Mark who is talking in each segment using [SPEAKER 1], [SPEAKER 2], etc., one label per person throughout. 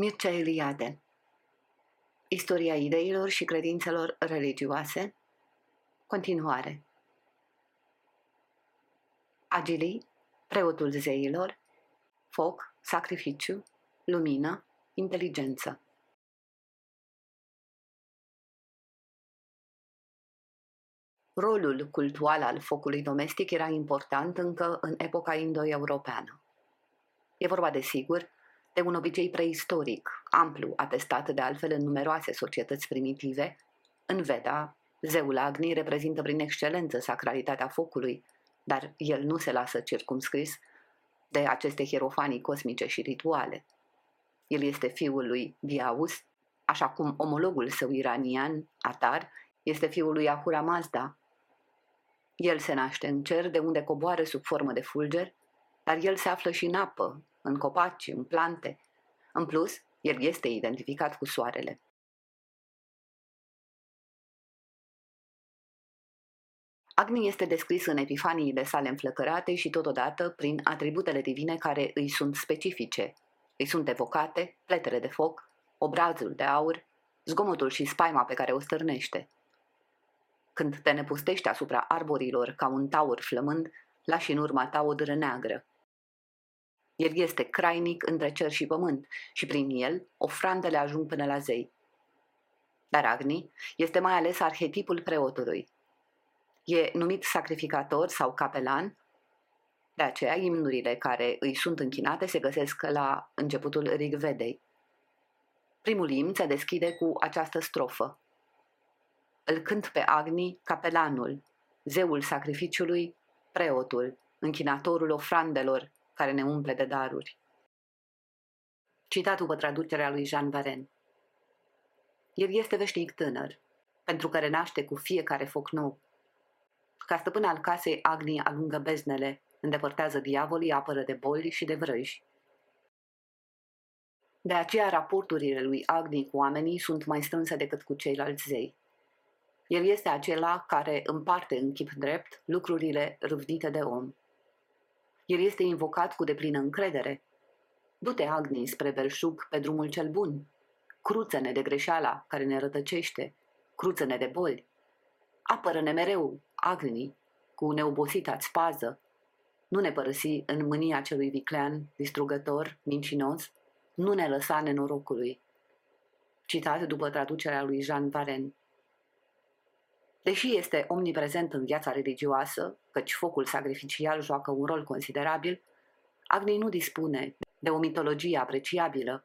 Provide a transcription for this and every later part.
[SPEAKER 1] Mircea Eliade Istoria ideilor și credințelor religioase Continuare Agilii, preotul zeilor, foc, sacrificiu, lumină, inteligență. Rolul cultual al focului domestic era important încă în epoca indo-europeană. E vorba, desigur, de un obicei preistoric, amplu, atestat de altfel în numeroase societăți primitive. În Veda, zeul Agni reprezintă prin excelență sacralitatea focului, dar el nu se lasă circumscris de aceste hierofanii cosmice și rituale. El este fiul lui Diaus, așa cum omologul său iranian, Atar, este fiul lui Ahura Mazda. El se naște în cer de unde coboară sub formă de fulger, dar el se află și în apă, în copaci, în plante. În plus, el este identificat cu soarele. Agni este descris în epifaniile sale înflăcărate și totodată prin atributele divine care îi sunt specifice. Îi sunt evocate pletele de foc, obrazul de aur, zgomotul și spaima pe care o stârnește. Când te nepustești asupra arborilor ca un taur flămând, lași în urma ta o dără neagră. El este crainic între cer și pământ și prin el ofrandele ajung până la zei. Dar Agni este mai ales arhetipul preotului. E numit sacrificator sau capelan, de aceea imnurile care îi sunt închinate se găsesc la începutul Rigvedei. Primul imn se deschide cu această strofă. Îl cânt pe Agni capelanul, zeul sacrificiului, preotul, închinatorul ofrandelor, care ne umple de daruri. Citat după traducerea lui Jean Varen. El este veșnic tânăr, pentru că renaște cu fiecare foc nou. Ca stăpân al casei, Agni alungă beznele, îndepărtează diavolii, apără de boli și de vrăji. De aceea raporturile lui Agni cu oamenii sunt mai strânse decât cu ceilalți zei. El este acela care împarte în chip drept lucrurile râvnite de om. El este invocat cu deplină încredere. Du-te, Agni, spre belșug pe drumul cel bun. Cruță-ne de greșeala care ne rătăcește. Cruță-ne de boli. Apără-ne mereu, Agni, cu neobosita pază. Nu ne părăsi în mânia celui viclean, distrugător, mincinos. Nu ne lăsa nenorocului. Citat după traducerea lui Jean Varen. Deși este omniprezent în viața religioasă, căci focul sacrificial joacă un rol considerabil, Agni nu dispune de o mitologie apreciabilă.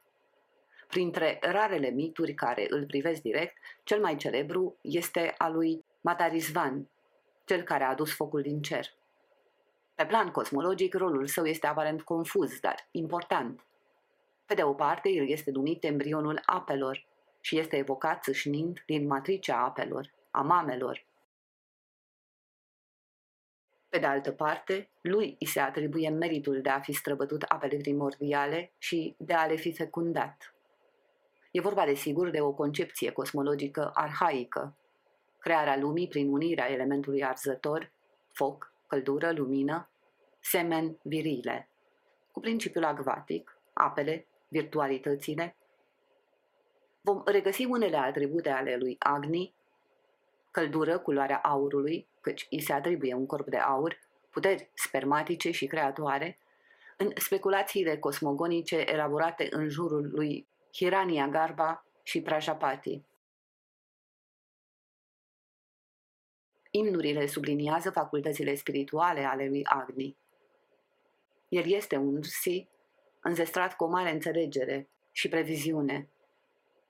[SPEAKER 1] Printre rarele mituri care îl privesc direct, cel mai celebru este al lui Matarizvan, cel care a adus focul din cer. Pe plan cosmologic, rolul său este aparent confuz, dar important. Pe de o parte, el este numit embrionul apelor și este evocat țâșnind din matricea apelor, a mamelor. Pe de altă parte, lui îi se atribuie meritul de a fi străbătut apele primordiale și de a le fi fecundat. E vorba, desigur, de o concepție cosmologică arhaică, crearea lumii prin unirea elementului arzător, foc, căldură, lumină, semen, virile, cu principiul agvatic, apele, virtualitățile. Vom regăsi unele atribute ale lui Agni căldură, culoarea aurului, căci îi se atribuie un corp de aur, puteri spermatice și creatoare, în speculațiile cosmogonice elaborate în jurul lui Hirania Garba și Prajapati. Imnurile subliniază facultățile spirituale ale lui Agni. El este un si înzestrat cu o mare înțelegere și previziune,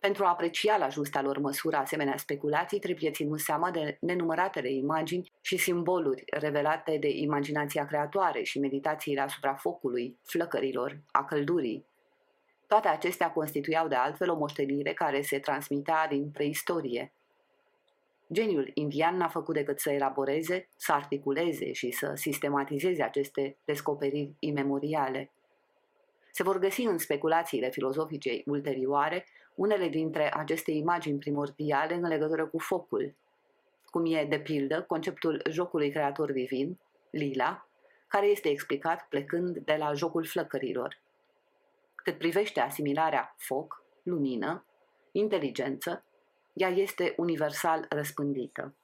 [SPEAKER 1] pentru a aprecia la justa lor măsură asemenea speculații, trebuie ținut seama de nenumăratele imagini și simboluri revelate de imaginația creatoare și meditațiile asupra focului, flăcărilor, a căldurii. Toate acestea constituiau de altfel o moștenire care se transmitea din preistorie. Geniul indian n-a făcut decât să elaboreze, să articuleze și să sistematizeze aceste descoperiri imemoriale. Se vor găsi în speculațiile filozofice ulterioare unele dintre aceste imagini primordiale în legătură cu focul, cum e, de pildă, conceptul jocului creator divin, lila, care este explicat plecând de la jocul flăcărilor. cât privește asimilarea foc, lumină, inteligență, ea este universal răspândită.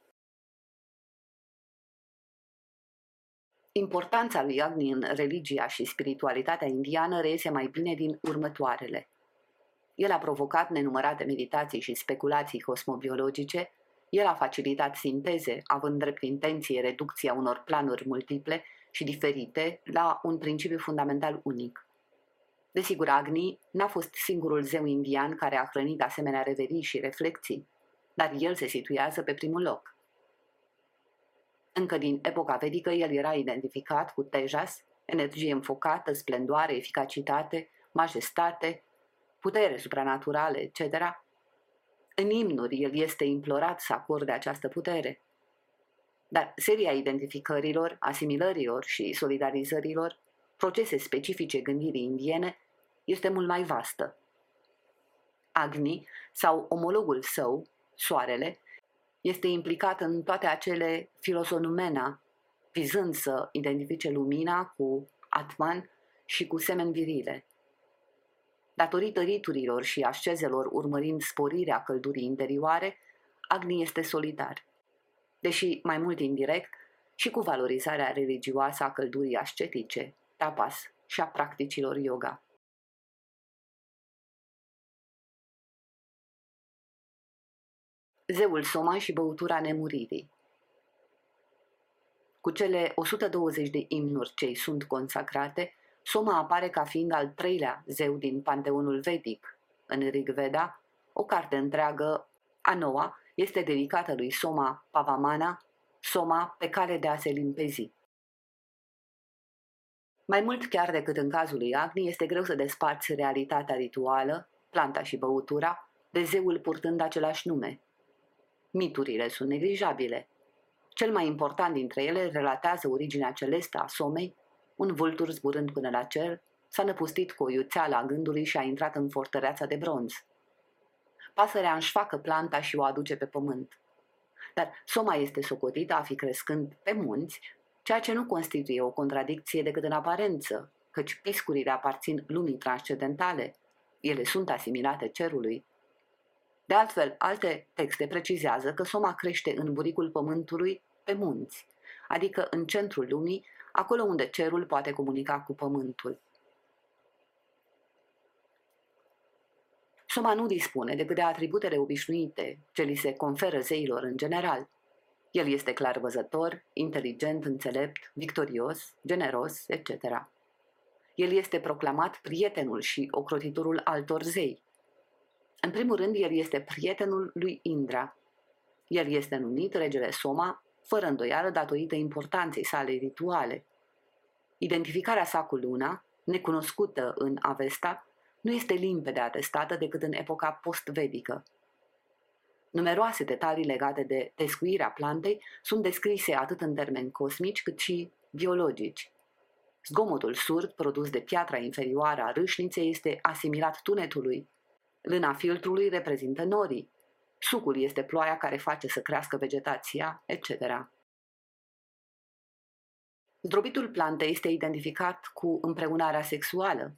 [SPEAKER 1] Importanța lui Agni în religia și spiritualitatea indiană reiese mai bine din următoarele. El a provocat nenumărate meditații și speculații cosmobiologice, el a facilitat sinteze, având drept intenție reducția unor planuri multiple și diferite la un principiu fundamental unic. Desigur, Agni n-a fost singurul zeu indian care a hrănit asemenea reverii și reflexii, dar el se situează pe primul loc. Încă din epoca vedică el era identificat cu Tejas, energie înfocată, splendoare, eficacitate, majestate, putere supranaturală, etc. În imnuri el este implorat să acorde această putere. Dar seria identificărilor, asimilărilor și solidarizărilor, procese specifice gândirii indiene, este mult mai vastă. Agni, sau omologul său, soarele, este implicat în toate acele filosonumena, vizând să identifice lumina cu Atman și cu semen virile. Datorită riturilor și ascezelor urmărind sporirea căldurii interioare, Agni este solidar. Deși mai mult indirect, și cu valorizarea religioasă a căldurii ascetice, tapas și a practicilor yoga. zeul Soma și băutura nemuririi. Cu cele 120 de imnuri ce sunt consacrate, Soma apare ca fiind al treilea zeu din panteonul vedic. În Rig Veda, o carte întreagă, a noua, este dedicată lui Soma Pavamana, Soma pe cale de a se limpezi. Mai mult chiar decât în cazul lui Agni, este greu să desparți realitatea rituală, planta și băutura, de zeul purtând același nume, Miturile sunt neglijabile. Cel mai important dintre ele relatează originea celestă a somei, un vultur zburând până la cer, s-a năpustit cu o iuțeală a gândului și a intrat în fortăreața de bronz. Pasărea înșfacă planta și o aduce pe pământ. Dar soma este socotită a fi crescând pe munți, ceea ce nu constituie o contradicție decât în aparență, căci piscurile aparțin lumii transcendentale. Ele sunt asimilate cerului, de altfel, alte texte precizează că soma crește în buricul pământului pe munți, adică în centrul lumii, acolo unde cerul poate comunica cu pământul. Soma nu dispune decât de atributele obișnuite ce li se conferă zeilor în general. El este clar văzător, inteligent, înțelept, victorios, generos, etc. El este proclamat prietenul și ocrotitorul altor zei. În primul rând, el este prietenul lui Indra. El este numit regele Soma, fără îndoială datorită importanței sale rituale. Identificarea sa cu luna, necunoscută în Avesta, nu este limpede atestată decât în epoca post-vedică. Numeroase detalii legate de descuirea plantei sunt descrise atât în termeni cosmici cât și biologici. Zgomotul surd produs de piatra inferioară a râșniței este asimilat tunetului, Lâna filtrului reprezintă norii. Sucul este ploaia care face să crească vegetația, etc. Zdrobitul plantei este identificat cu împreunarea sexuală,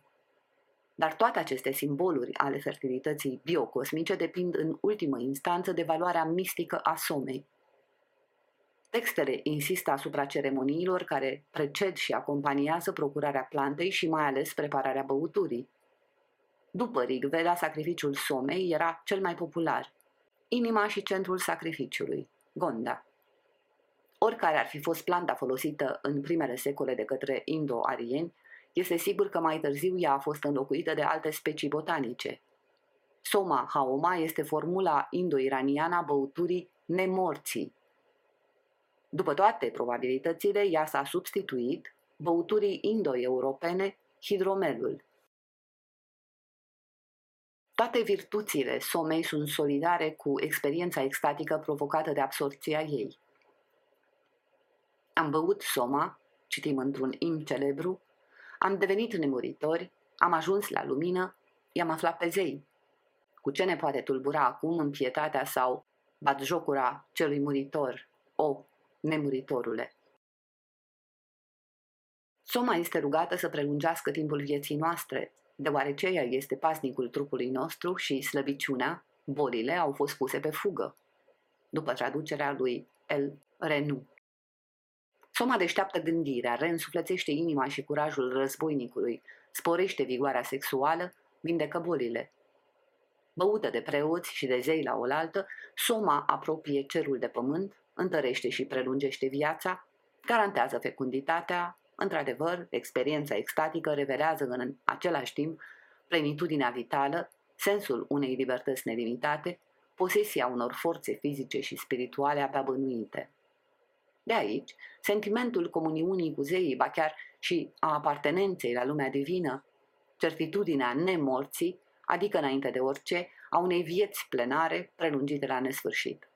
[SPEAKER 1] dar toate aceste simboluri ale fertilității biocosmice depind în ultimă instanță de valoarea mistică a somei. Textele insistă asupra ceremoniilor care preced și acompaniază procurarea plantei și mai ales prepararea băuturii. După Rigveda, sacrificiul somei era cel mai popular. Inima și centrul sacrificiului, Gonda. Oricare ar fi fost planta folosită în primele secole de către indo-arieni, este sigur că mai târziu ea a fost înlocuită de alte specii botanice. Soma haoma este formula indo-iraniană a băuturii nemorții. După toate probabilitățile, ea s-a substituit băuturii indo-europene hidromelul. Toate virtuțile somei sunt solidare cu experiența extatică provocată de absorția ei. Am băut soma, citim într-un im celebru, am devenit nemuritori, am ajuns la lumină, i-am aflat pe zei. Cu ce ne poate tulbura acum în pietatea sau batjocura celui muritor, o, nemuritorule? Soma este rugată să prelungească timpul vieții noastre, deoarece ea este pasnicul trupului nostru și slăbiciunea, bolile au fost puse pe fugă, după traducerea lui El Renu. Soma deșteaptă gândirea, reînsuflețește inima și curajul războinicului, sporește vigoarea sexuală, vindecă bolile. Băută de preoți și de zei la oaltă, soma apropie cerul de pământ, întărește și prelungește viața, garantează fecunditatea, într-adevăr, experiența extatică revelează în același timp plenitudinea vitală, sensul unei libertăți nelimitate, posesia unor forțe fizice și spirituale abia bănuite. De aici, sentimentul comuniunii cu zeii, ba chiar și a apartenenței la lumea divină, certitudinea nemorții, adică înainte de orice, a unei vieți plenare prelungite la nesfârșit.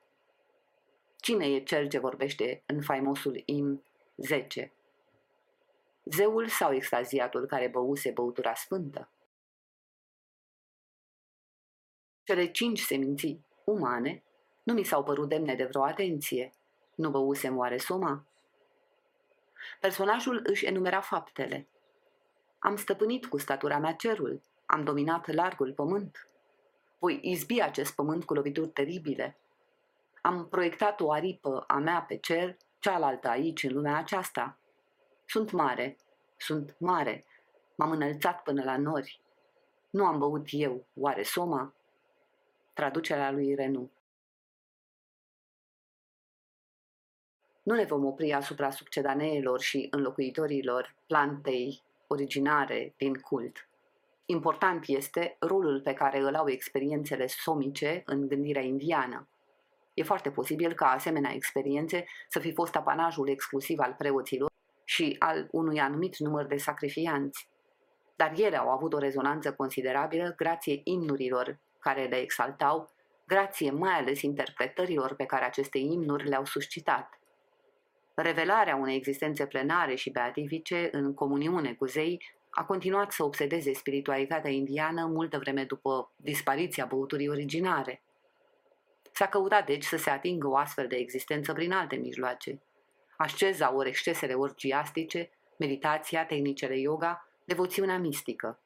[SPEAKER 1] Cine e cel ce vorbește în faimosul im 10? Zeul sau extaziatul care băuse băutura sfântă? Cele cinci seminții umane nu mi s-au părut demne de vreo atenție. Nu băusem oare soma? Personajul își enumera faptele. Am stăpânit cu statura mea cerul, am dominat largul pământ. Voi izbi acest pământ cu lovituri teribile. Am proiectat o aripă a mea pe cer, cealaltă aici, în lumea aceasta. Sunt mare, sunt mare, m-am înălțat până la nori. Nu am băut eu, oare soma? Traducerea lui Renu. Nu ne vom opri asupra succedaneelor și înlocuitorilor plantei originare din cult. Important este rolul pe care îl au experiențele somice în gândirea indiană. E foarte posibil ca asemenea experiențe să fi fost apanajul exclusiv al preoților și al unui anumit număr de sacrifianți. Dar ele au avut o rezonanță considerabilă grație imnurilor care le exaltau, grație mai ales interpretărilor pe care aceste imnuri le-au suscitat. Revelarea unei existențe plenare și beatifice în comuniune cu zei a continuat să obsedeze spiritualitatea indiană multă vreme după dispariția băuturii originare. S-a căutat deci să se atingă o astfel de existență prin alte mijloace. Asceza ori excesele orgiastice, meditația, tehnicele yoga, devoțiunea mistică.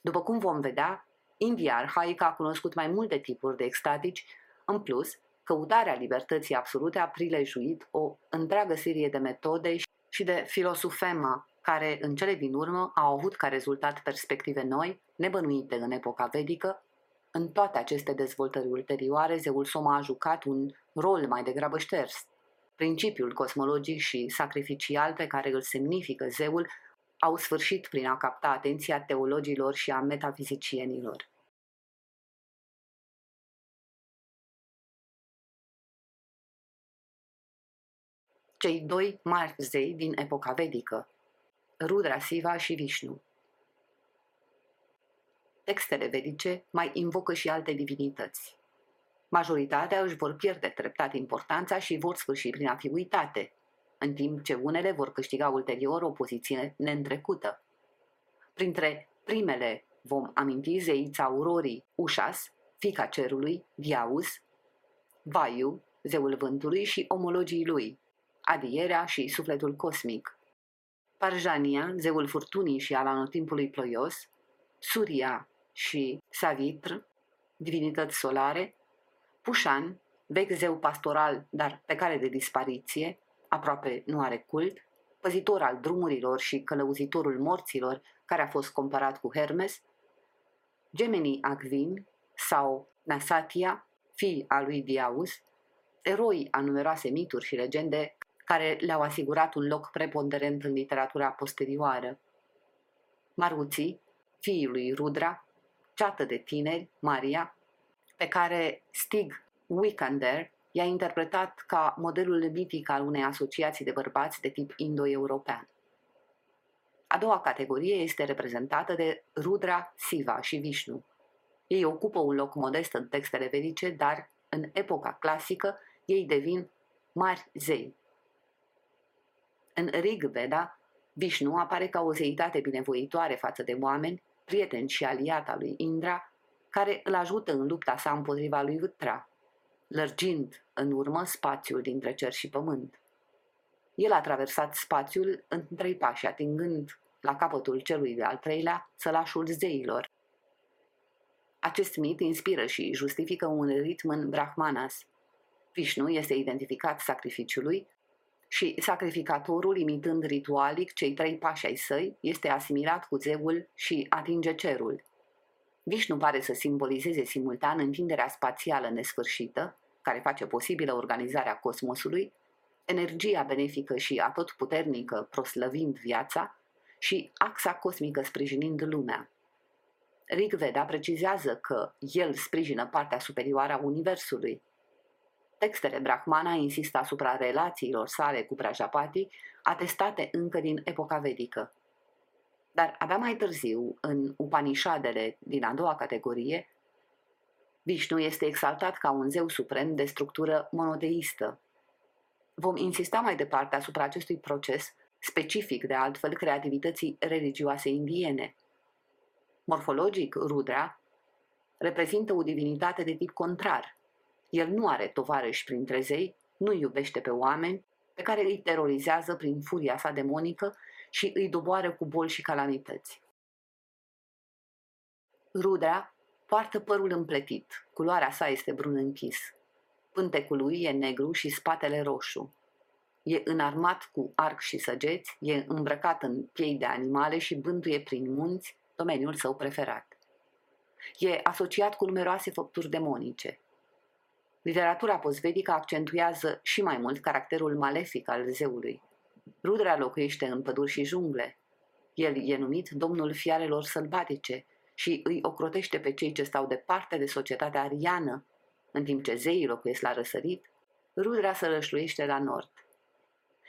[SPEAKER 1] După cum vom vedea, India arhaică a cunoscut mai multe tipuri de extatici, în plus, căutarea libertății absolute a prilejuit o întreagă serie de metode și de filosofema care în cele din urmă au avut ca rezultat perspective noi, nebănuite în epoca vedică. În toate aceste dezvoltări ulterioare, zeul Soma a jucat un rol mai degrabă șters. Principiul cosmologic și sacrificial pe care îl semnifică zeul au sfârșit prin a capta atenția teologilor și a metafizicienilor. Cei doi mari zei din epoca vedică, Rudra Siva și Vishnu. Textele vedice mai invocă și alte divinități. Majoritatea își vor pierde treptat importanța și vor sfârși prin a fi uitate, în timp ce unele vor câștiga ulterior o poziție neîntrecută. Printre primele vom aminti zeița aurorii Ușas, fica cerului, Diaus, Vayu, zeul vântului și omologii lui, adierea și sufletul cosmic, Parjania, zeul furtunii și al anotimpului ploios, Surya și Savitr, divinități solare, Pușan, vechi zeu pastoral, dar pe care de dispariție, aproape nu are cult, păzitor al drumurilor și călăuzitorul morților, care a fost comparat cu Hermes, Gemeni Agvin sau Nasatia, fii a lui Diaus, eroi a numeroase mituri și legende care le-au asigurat un loc preponderent în literatura posterioară. Maruții, fiul lui Rudra, ceată de tineri, Maria, pe care Stig Wikander i-a interpretat ca modelul mitic al unei asociații de bărbați de tip indo-european. A doua categorie este reprezentată de Rudra, Siva și Vishnu. Ei ocupă un loc modest în textele vedice, dar în epoca clasică ei devin mari zei. În Rig Veda, Vishnu apare ca o zeitate binevoitoare față de oameni, prieten și aliat al lui Indra, care îl ajută în lupta sa împotriva lui Vitra, lărgind în urmă spațiul dintre cer și pământ. El a traversat spațiul în trei pași, atingând la capătul celui de-al treilea, sălașul zeilor. Acest mit inspiră și justifică un ritm în Brahmanas. Vishnu este identificat sacrificiului și sacrificatorul, imitând ritualic cei trei pași ai săi, este asimilat cu zeul și atinge cerul. Vishnu pare să simbolizeze simultan întinderea spațială nesfârșită, care face posibilă organizarea cosmosului, energia benefică și atotputernică proslăvind viața și axa cosmică sprijinind lumea. Rig Veda precizează că el sprijină partea superioară a Universului. Textele Brahmana insistă asupra relațiilor sale cu Prajapati, atestate încă din epoca vedică. Dar abia mai târziu, în Upanishadele din a doua categorie, Vishnu este exaltat ca un zeu suprem de structură monoteistă. Vom insista mai departe asupra acestui proces, specific de altfel creativității religioase indiene. Morfologic, Rudra reprezintă o divinitate de tip contrar. El nu are tovarăși printre zei, nu iubește pe oameni, pe care îi terorizează prin furia sa demonică și îi doboară cu boli și calamități. Rudra poartă părul împletit, culoarea sa este brun închis. Pântecul lui e negru și spatele roșu. E înarmat cu arc și săgeți, e îmbrăcat în piei de animale și bântuie prin munți, domeniul său preferat. E asociat cu numeroase făpturi demonice. Literatura postvedică accentuează și mai mult caracterul malefic al zeului. Rudra locuiește în păduri și jungle. El e numit domnul fiarelor sălbatice și îi ocrotește pe cei ce stau departe de societatea ariană, în timp ce zeii locuiesc la răsărit, Rudra sărășluiește la nord.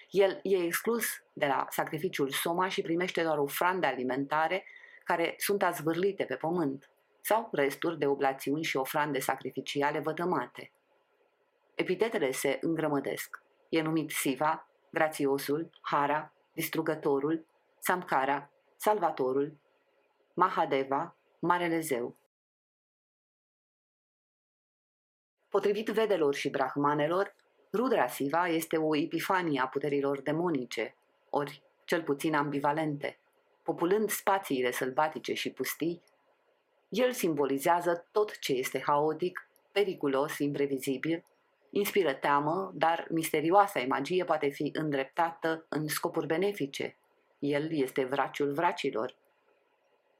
[SPEAKER 1] El e exclus de la sacrificiul Soma și primește doar ofrande alimentare care sunt azvârlite pe pământ sau resturi de oblațiuni și ofrande sacrificiale vătămate. Epitetele se îngrămădesc. E numit Siva, grațiosul, Hara, distrugătorul, Samkara, salvatorul, Mahadeva, Marele Zeu. Potrivit vedelor și brahmanelor, Rudra Siva este o epifanie a puterilor demonice, ori cel puțin ambivalente. Populând spațiile sălbatice și pustii, el simbolizează tot ce este haotic, periculos, imprevizibil, inspiră teamă, dar misterioasa magie poate fi îndreptată în scopuri benefice. El este vraciul vracilor.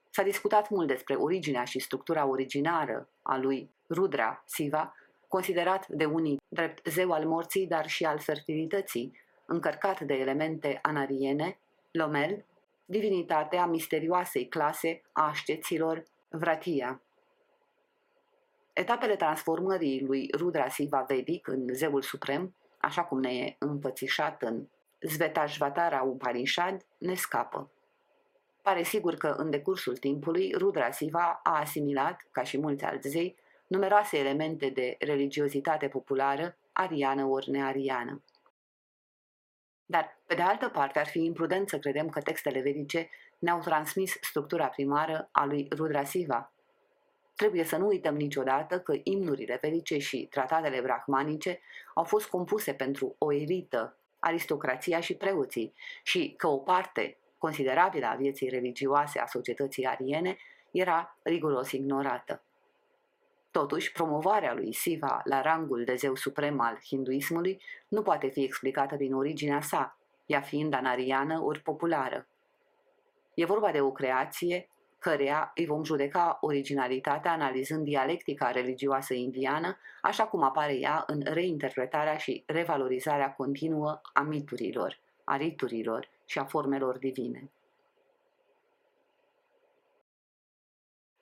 [SPEAKER 1] S-a discutat mult despre originea și structura originară a lui Rudra Siva, considerat de unii drept zeu al morții, dar și al fertilității, încărcat de elemente anariene, lomel, divinitatea misterioasei clase a așteților Vratia. Etapele transformării lui Rudra Siva Vedic în zeul suprem, așa cum ne e împățișat în Svetajvatara Upanishad, ne scapă. Pare sigur că în decursul timpului Rudra Siva a asimilat, ca și mulți alți zei, numeroase elemente de religiozitate populară, ariană ori neariană. Dar, pe de altă parte, ar fi imprudent să credem că textele vedice ne-au transmis structura primară a lui Rudra Siva. Trebuie să nu uităm niciodată că imnurile vedice și tratatele brahmanice au fost compuse pentru o elită, aristocrația și preoții, și că o parte considerabilă a vieții religioase a societății ariene era riguros ignorată. Totuși, promovarea lui Siva la rangul de zeu suprem al hinduismului nu poate fi explicată din originea sa, ea fiind anariană ori populară. E vorba de o creație căreia îi vom judeca originalitatea analizând dialectica religioasă indiană, așa cum apare ea în reinterpretarea și revalorizarea continuă a miturilor, a riturilor și a formelor divine.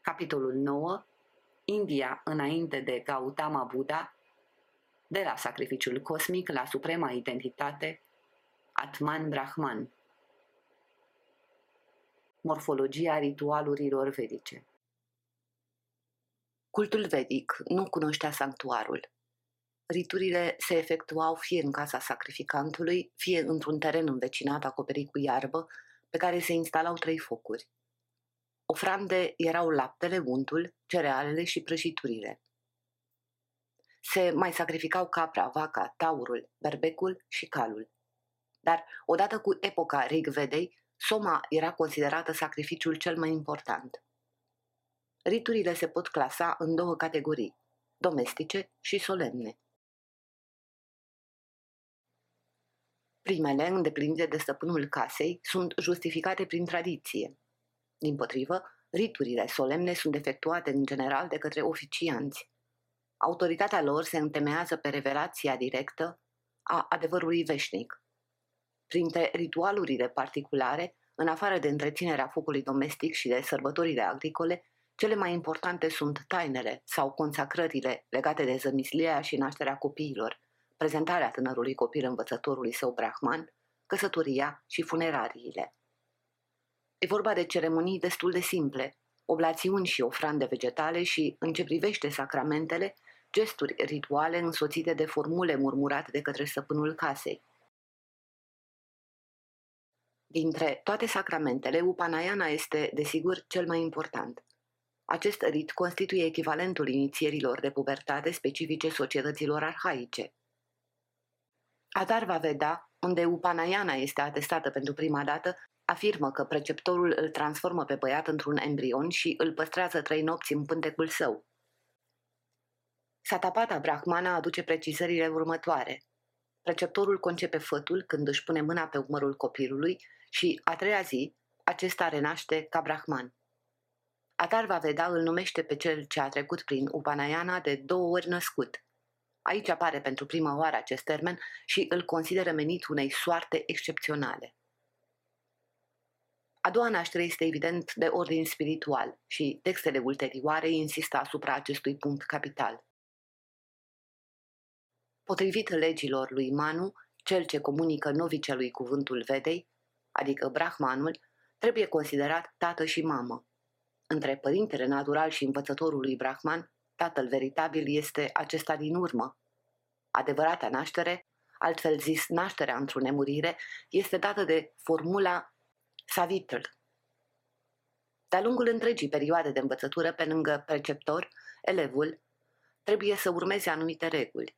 [SPEAKER 1] Capitolul 9 India înainte de Gautama Buddha, de la sacrificiul cosmic la suprema identitate, Atman Brahman. Morfologia ritualurilor vedice Cultul vedic nu cunoștea sanctuarul. Riturile se efectuau fie în casa sacrificantului, fie într-un teren învecinat acoperit cu iarbă, pe care se instalau trei focuri. Ofrande erau laptele, untul, cerealele și prăjiturile. Se mai sacrificau capra, vaca, taurul, berbecul și calul. Dar, odată cu epoca Rigvedei, Soma era considerată sacrificiul cel mai important. Riturile se pot clasa în două categorii, domestice și solemne. Primele, îndeplinite de stăpânul casei, sunt justificate prin tradiție. Din potrivă, riturile solemne sunt efectuate în general de către oficianți. Autoritatea lor se întemeiază pe revelația directă a adevărului veșnic. Printre ritualurile particulare, în afară de întreținerea focului domestic și de sărbătorile agricole, cele mai importante sunt tainele sau consacrările legate de zămislia și nașterea copiilor, prezentarea tânărului copil învățătorului său Brahman, căsătoria și funerariile. E vorba de ceremonii destul de simple, oblațiuni și ofrande vegetale și, în ce privește sacramentele, gesturi rituale însoțite de formule murmurate de către stăpânul casei. Dintre toate sacramentele, Upanayana este, desigur, cel mai important. Acest rit constituie echivalentul inițierilor de pubertate specifice societăților arhaice. Adarva Veda, unde Upanayana este atestată pentru prima dată, afirmă că preceptorul îl transformă pe băiat într-un embrion și îl păstrează trei nopți în pântecul său. Satapata Brahmana aduce precizările următoare. Preceptorul concepe fătul când își pune mâna pe umărul copilului și, a treia zi, acesta renaște ca Brahman. Atarva Veda îl numește pe cel ce a trecut prin Upanayana de două ori născut. Aici apare pentru prima oară acest termen și îl consideră menit unei soarte excepționale. A doua naștere este evident de ordin spiritual și textele ulterioare insistă asupra acestui punct capital. Potrivit legilor lui Manu, cel ce comunică novicelui cuvântul Vedei, adică Brahmanul, trebuie considerat tată și mamă. Între părintele natural și învățătorul lui Brahman, tatăl veritabil este acesta din urmă. Adevărata naștere, altfel zis nașterea într-o nemurire, este dată de formula Savitr. De-a lungul întregii perioade de învățătură, pe lângă preceptor, elevul trebuie să urmeze anumite reguli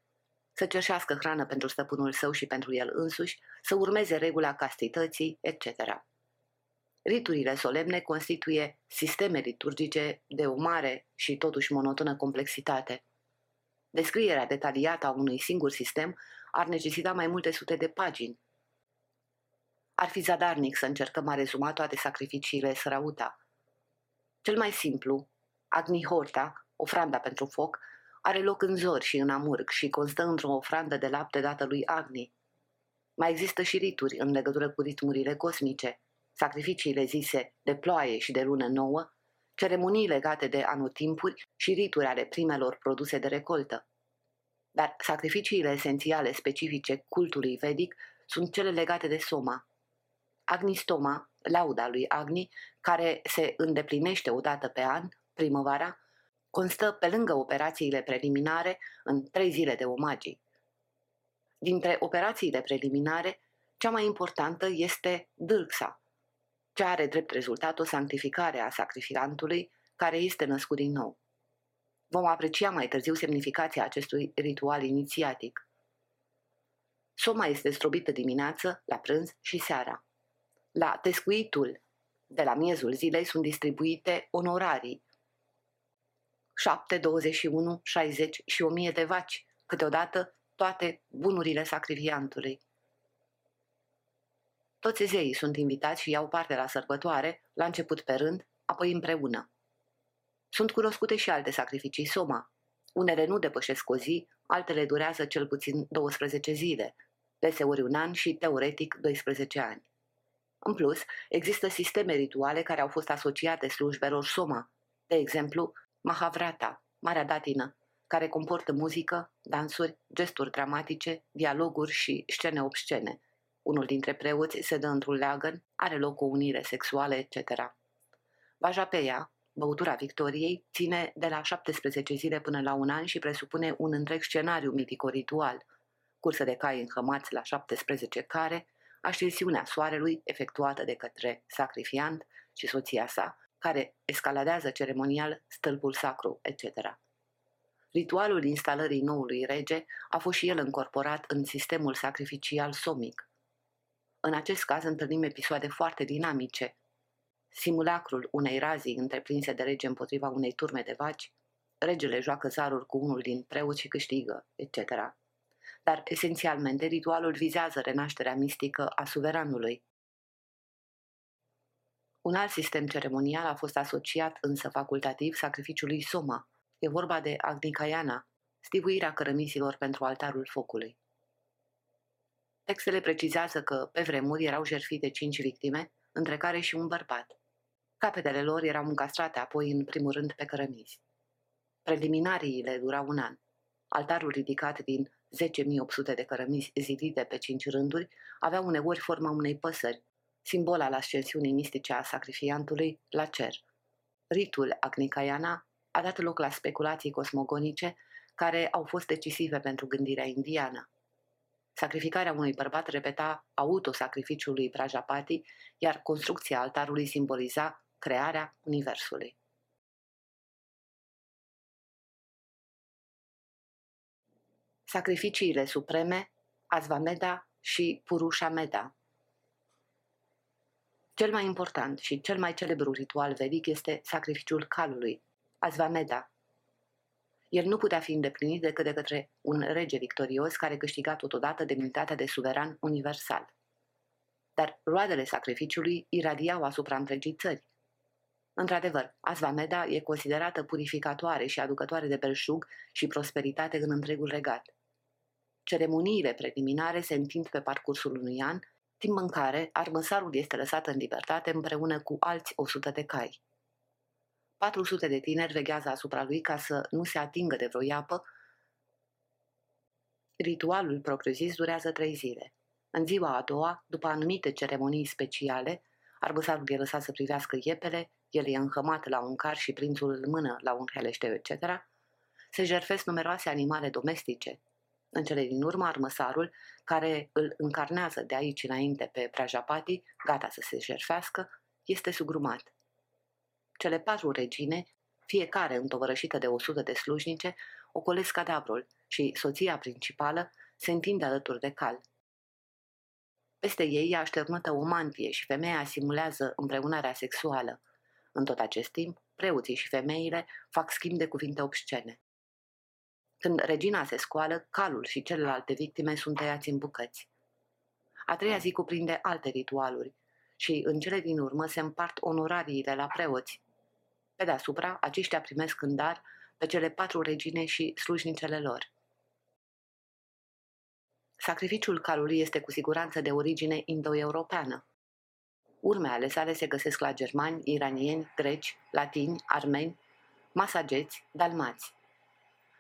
[SPEAKER 1] să cerșească hrană pentru stăpânul său și pentru el însuși, să urmeze regula castității, etc. Riturile solemne constituie sisteme liturgice de o mare și totuși monotonă complexitate. Descrierea detaliată a unui singur sistem ar necesita mai multe sute de pagini. Ar fi zadarnic să încercăm a rezuma toate sacrificiile sărauta. Cel mai simplu, Agnihorta, ofranda pentru foc, are loc în zori și în amurg și constă într-o ofrandă de lapte dată lui Agni. Mai există și rituri în legătură cu ritmurile cosmice, sacrificiile zise de ploaie și de lună nouă, ceremonii legate de anotimpuri și rituri ale primelor produse de recoltă. Dar sacrificiile esențiale specifice cultului vedic sunt cele legate de soma. Agnistoma, lauda lui Agni, care se îndeplinește o dată pe an, primăvara, constă, pe lângă operațiile preliminare, în trei zile de omagii. Dintre operațiile preliminare, cea mai importantă este dâlxa, ce are drept rezultat o sanctificare a sacrificantului care este născut din nou. Vom aprecia mai târziu semnificația acestui ritual inițiatic. Soma este strobită dimineață, la prânz și seara. La tescuitul de la miezul zilei sunt distribuite onorarii 7, 21, 60 și 1000 de vaci, câteodată toate bunurile sacrifiantului. Toți zeii sunt invitați și iau parte la sărbătoare, la început pe rând, apoi împreună. Sunt cunoscute și alte sacrificii soma. Unele nu depășesc o zi, altele durează cel puțin 12 zile, deseori un an și, teoretic, 12 ani. În plus, există sisteme rituale care au fost asociate slujbelor soma, de exemplu, Mahavrata, Marea Datină, care comportă muzică, dansuri, gesturi dramatice, dialoguri și scene obscene. Unul dintre preoți se dă într-un leagăn, are loc o unire sexuală, etc. Vajapeia, băutura victoriei, ține de la 17 zile până la un an și presupune un întreg scenariu mitico-ritual. Cursă de cai înhămați la 17 care, ascensiunea soarelui efectuată de către sacrifiant și soția sa, care escaladează ceremonial stâlpul sacru, etc. Ritualul instalării noului rege a fost și el încorporat în sistemul sacrificial somic. În acest caz întâlnim episoade foarte dinamice. Simulacrul unei razii întreprinse de rege împotriva unei turme de vaci, regele joacă zaruri cu unul din preoți și câștigă, etc. Dar, esențialmente, ritualul vizează renașterea mistică a suveranului. Un alt sistem ceremonial a fost asociat însă facultativ sacrificiului Soma. E vorba de Agnicayana, stivuirea cărămisilor pentru altarul focului. Textele precizează că, pe vremuri, erau jertfite cinci victime, între care și un bărbat. Capetele lor erau încastrate apoi, în primul rând, pe cărămizi. Preliminariile durau un an. Altarul ridicat din 10.800 de cărămizi zidite pe cinci rânduri avea uneori forma unei păsări, simbol al ascensiunii mistice a sacrifiantului la cer. Ritul Agnicayana a dat loc la speculații cosmogonice care au fost decisive pentru gândirea indiană. Sacrificarea unui bărbat repeta autosacrificiul lui Prajapati, iar construcția altarului simboliza crearea Universului. Sacrificiile supreme, Azvameda și Purushameda. Cel mai important și cel mai celebru ritual vedic este sacrificiul calului, Azvameda, el nu putea fi îndeplinit decât de către un rege victorios care câștiga totodată demnitatea de suveran universal. Dar roadele sacrificiului iradiau asupra întregii țări. Într-adevăr, Asvameda e considerată purificatoare și aducătoare de belșug și prosperitate în întregul regat. Ceremoniile preliminare se întind pe parcursul unui an, timp în care armăsarul este lăsat în libertate împreună cu alți 100 de cai. 400 de tineri veghează asupra lui ca să nu se atingă de vreo iapă. Ritualul propriu-zis durează trei zile. În ziua a doua, după anumite ceremonii speciale, arbăsarul e lăsat să privească iepele, el e înhămat la un car și prințul îl mână la un heleșteu, etc., se jerfesc numeroase animale domestice. În cele din urmă, armăsarul, care îl încarnează de aici înainte pe Prajapati, gata să se jerfească, este sugrumat. Cele patru regine, fiecare întovărășită de o sută de slujnice, ocolesc cadavrul și soția principală se întinde alături de cal. Peste ei e așternută o mantie și femeia simulează împreunarea sexuală. În tot acest timp, preoții și femeile fac schimb de cuvinte obscene. Când regina se scoală, calul și celelalte victime sunt tăiați în bucăți. A treia zi cuprinde alte ritualuri și în cele din urmă se împart onorariile la preoți, pe deasupra, aceștia primesc în dar pe cele patru regine și slujnicele lor. Sacrificiul calului este cu siguranță de origine indo-europeană. Urme ale sale se găsesc la germani, iranieni, greci, latini, armeni, masageți, dalmați.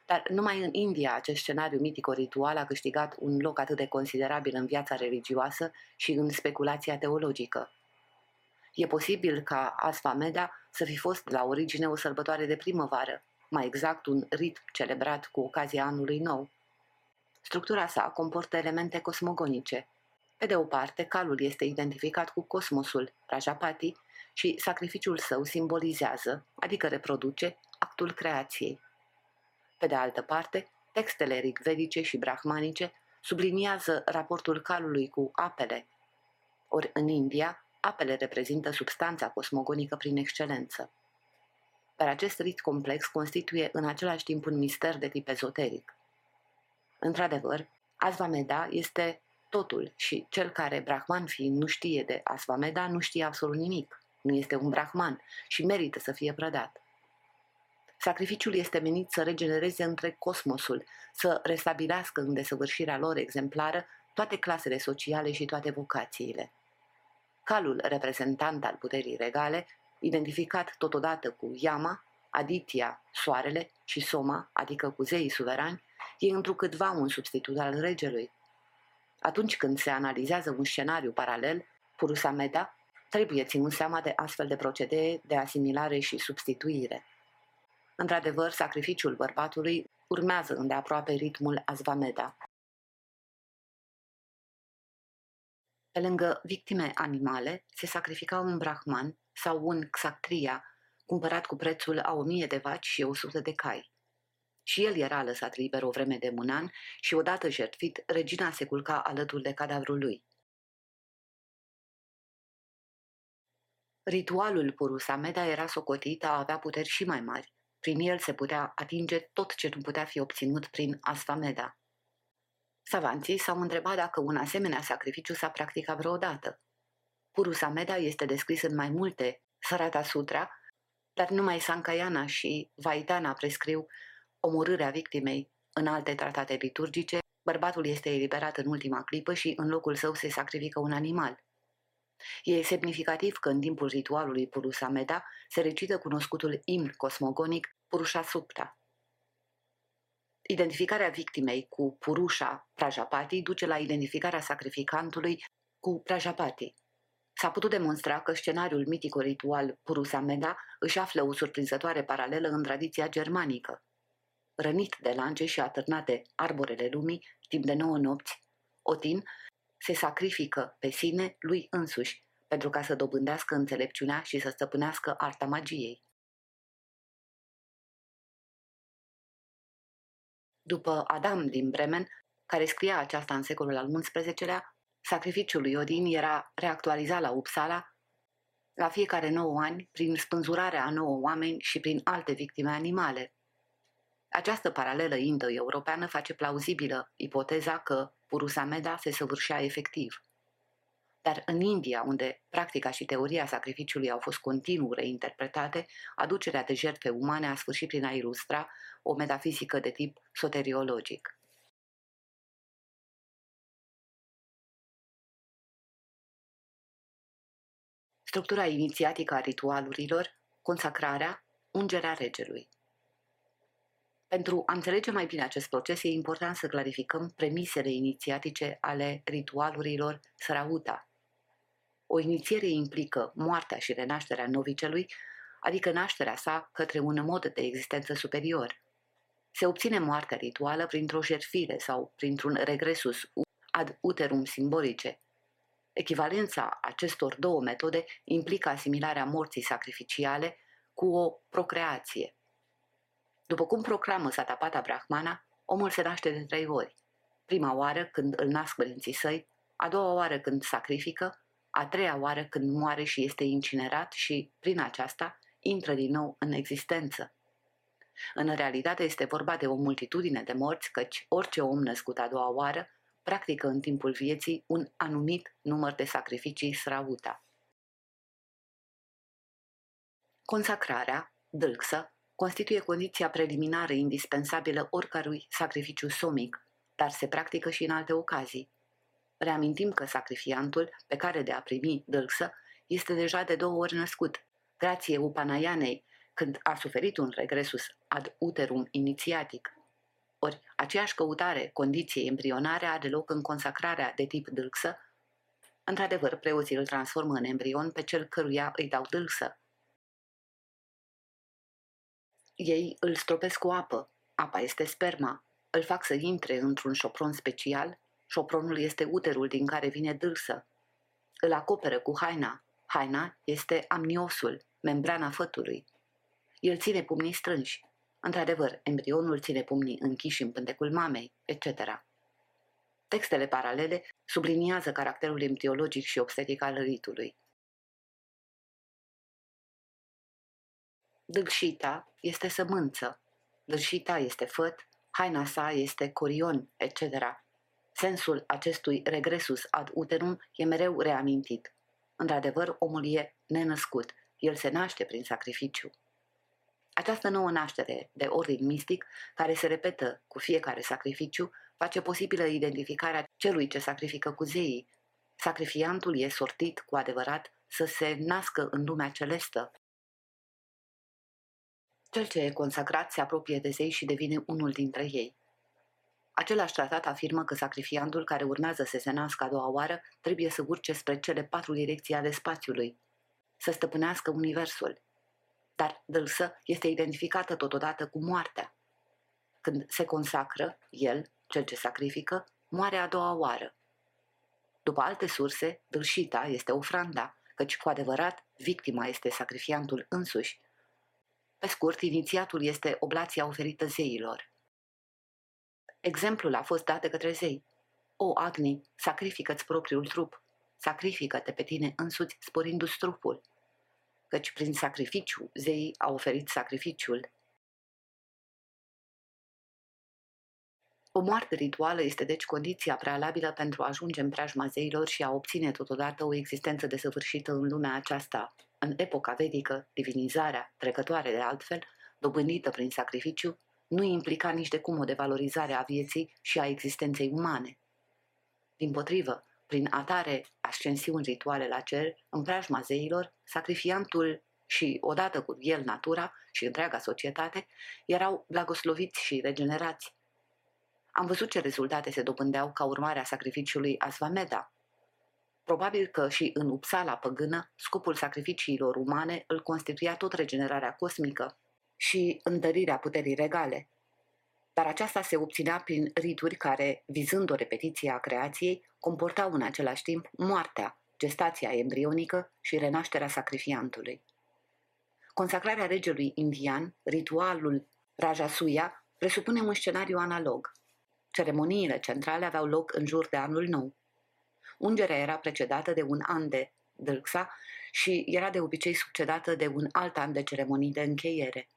[SPEAKER 1] Dar numai în India acest scenariu mitico-ritual a câștigat un loc atât de considerabil în viața religioasă și în speculația teologică. E posibil ca Asfameda să fi fost la origine o sărbătoare de primăvară, mai exact un rit celebrat cu ocazia anului nou. Structura sa comportă elemente cosmogonice. Pe de o parte, calul este identificat cu cosmosul, Rajapati, și sacrificiul său simbolizează, adică reproduce, actul creației. Pe de altă parte, textele rigvedice și brahmanice subliniază raportul calului cu apele. Ori în India, Apele reprezintă substanța cosmogonică prin excelență. Dar acest rit complex constituie în același timp un mister de tip ezoteric. Într-adevăr, Asvameda este totul și cel care, brahman fiind, nu știe de Asvameda, nu știe absolut nimic. Nu este un brahman și merită să fie prădat. Sacrificiul este menit să regenereze între cosmosul, să restabilească în desăvârșirea lor exemplară toate clasele sociale și toate vocațiile calul reprezentant al puterii regale, identificat totodată cu Yama, Aditya, soarele, și Soma, adică cu zeii suverani, e întrucâtva un substitut al regelui. Atunci când se analizează un scenariu paralel, Purusameda trebuie ținut seama de astfel de procedee de asimilare și substituire. Într-adevăr, sacrificiul bărbatului urmează îndeaproape ritmul Asvameda. Pe lângă victime animale, se sacrifica un brahman sau un xactria, cumpărat cu prețul a o mie de vaci și o sută de cai. Și el era lăsat liber o vreme de un an și odată jertfit, regina se culca alături de cadavrul lui. Ritualul Purusameda era socotit a avea puteri și mai mari. Prin el se putea atinge tot ce nu putea fi obținut prin Asvameda. Savanții s-au întrebat dacă un asemenea sacrificiu s-a practicat vreodată. Purusameda este descris în mai multe Sarata Sutra, dar numai Sankayana și Vaidana prescriu omorârea victimei. În alte tratate liturgice, bărbatul este eliberat în ultima clipă și în locul său se sacrifică un animal. E semnificativ că în timpul ritualului Purusameda se recită cunoscutul imn cosmogonic Purusha Supta. Identificarea victimei cu Purusha Prajapati duce la identificarea sacrificantului cu Prajapati. S-a putut demonstra că scenariul mitico-ritual Purusameda își află o surprinzătoare paralelă în tradiția germanică. Rănit de lance și atârnate arborele lumii, timp de nouă nopți, Otin se sacrifică pe sine lui însuși, pentru ca să dobândească înțelepciunea și să stăpânească arta magiei. După Adam din Bremen, care scria aceasta în secolul al XI-lea, sacrificiul lui Odin era reactualizat la Uppsala la fiecare nouă ani prin spânzurarea a nouă oameni și prin alte victime animale. Această paralelă indo-europeană face plauzibilă ipoteza că Purusameda se săvârșea efectiv. Dar în India, unde practica și teoria sacrificiului au fost continuu reinterpretate, aducerea de jertfe umane a sfârșit prin a ilustra o metafizică de tip soteriologic. Structura inițiatică a ritualurilor, consacrarea, ungerea regelui. Pentru a înțelege mai bine acest proces, e important să clarificăm premisele inițiatice ale ritualurilor Sarauta. O inițiere implică moartea și renașterea novicelui, adică nașterea sa către un mod de existență superior. Se obține moartea rituală printr-o jertfire sau printr-un regresus ad uterum simbolice. Echivalența acestor două metode implică asimilarea morții sacrificiale cu o procreație. După cum proclamă Satapata Brahmana, omul se naște de trei ori. Prima oară când îl nasc părinții săi, a doua oară când sacrifică, a treia oară când moare și este incinerat și, prin aceasta, intră din nou în existență. În realitate este vorba de o multitudine de morți, căci orice om născut a doua oară practică în timpul vieții un anumit număr de sacrificii sravuta. Consacrarea, dâlxă, constituie condiția preliminară indispensabilă oricărui sacrificiu somic, dar se practică și în alte ocazii. Reamintim că sacrifiantul, pe care de a primi dâlsă, este deja de două ori născut, grație Upanaianei, când a suferit un regresus ad uterum inițiatic. Ori aceeași căutare condiției embrionare are loc în consacrarea de tip dâlsă. Într-adevăr, preoții îl transformă în embrion pe cel căruia îi dau dâlsă, ei îl stropesc cu apă. Apa este sperma. Îl fac să intre într-un șopron special. Șopronul este uterul din care vine dâlsă. Îl acoperă cu haina. Haina este amniosul, membrana fătului. El ține pumnii strânși. Într-adevăr, embrionul ține pumnii închiși în pântecul mamei, etc. Textele paralele subliniază caracterul embriologic și obstetric al ritului. Dâlșita este sămânță, dâlșita este făt, haina sa este corion, etc. Sensul acestui regresus ad uterum e mereu reamintit. Într-adevăr, omul e nenăscut, el se naște prin sacrificiu. Această nouă naștere de ordin mistic, care se repetă cu fiecare sacrificiu, face posibilă identificarea celui ce sacrifică cu zeii. Sacrifiantul e sortit cu adevărat să se nască în lumea celestă, cel ce e consacrat se apropie de zei și devine unul dintre ei. Același tratat afirmă că sacrifiantul care urmează să se nască a doua oară trebuie să urce spre cele patru direcții ale spațiului, să stăpânească universul. Dar dâlsă este identificată totodată cu moartea. Când se consacră, el, cel ce sacrifică, moare a doua oară. După alte surse, dâlșita este ofranda, căci cu adevărat victima este sacrifiantul însuși, pe scurt, inițiatul este oblația oferită zeilor. Exemplul a fost dat de către zei. O, Agni, sacrifică-ți propriul trup, sacrifică-te pe tine însuți sporindu-ți trupul. căci prin sacrificiu zeii au oferit sacrificiul. O moarte rituală este deci condiția prealabilă pentru a ajunge în preajma zeilor și a obține totodată o existență desăvârșită în lumea aceasta. În epoca vedică, divinizarea, trecătoare de altfel, dobândită prin sacrificiu, nu implica nici de cum o devalorizare a vieții și a existenței umane. Din potrivă, prin atare ascensiuni rituale la cer, în preajma zeilor, sacrifiantul și, odată cu el, natura și întreaga societate, erau blagosloviți și regenerați. Am văzut ce rezultate se dobândeau ca urmare a sacrificiului Asvameda. Probabil că și în Upsala păgână, scopul sacrificiilor umane îl constituia tot regenerarea cosmică și întărirea puterii regale, dar aceasta se obținea prin rituri care, vizând o repetiție a creației, comportau în același timp moartea, gestația embrionică și renașterea sacrifiantului. Consacrarea regelui indian, ritualul Rajasuya, presupune un scenariu analog. Ceremoniile centrale aveau loc în jur de anul nou. Ungerea era precedată de un an de dâlxa și era de obicei succedată de un alt an de ceremonii de încheiere.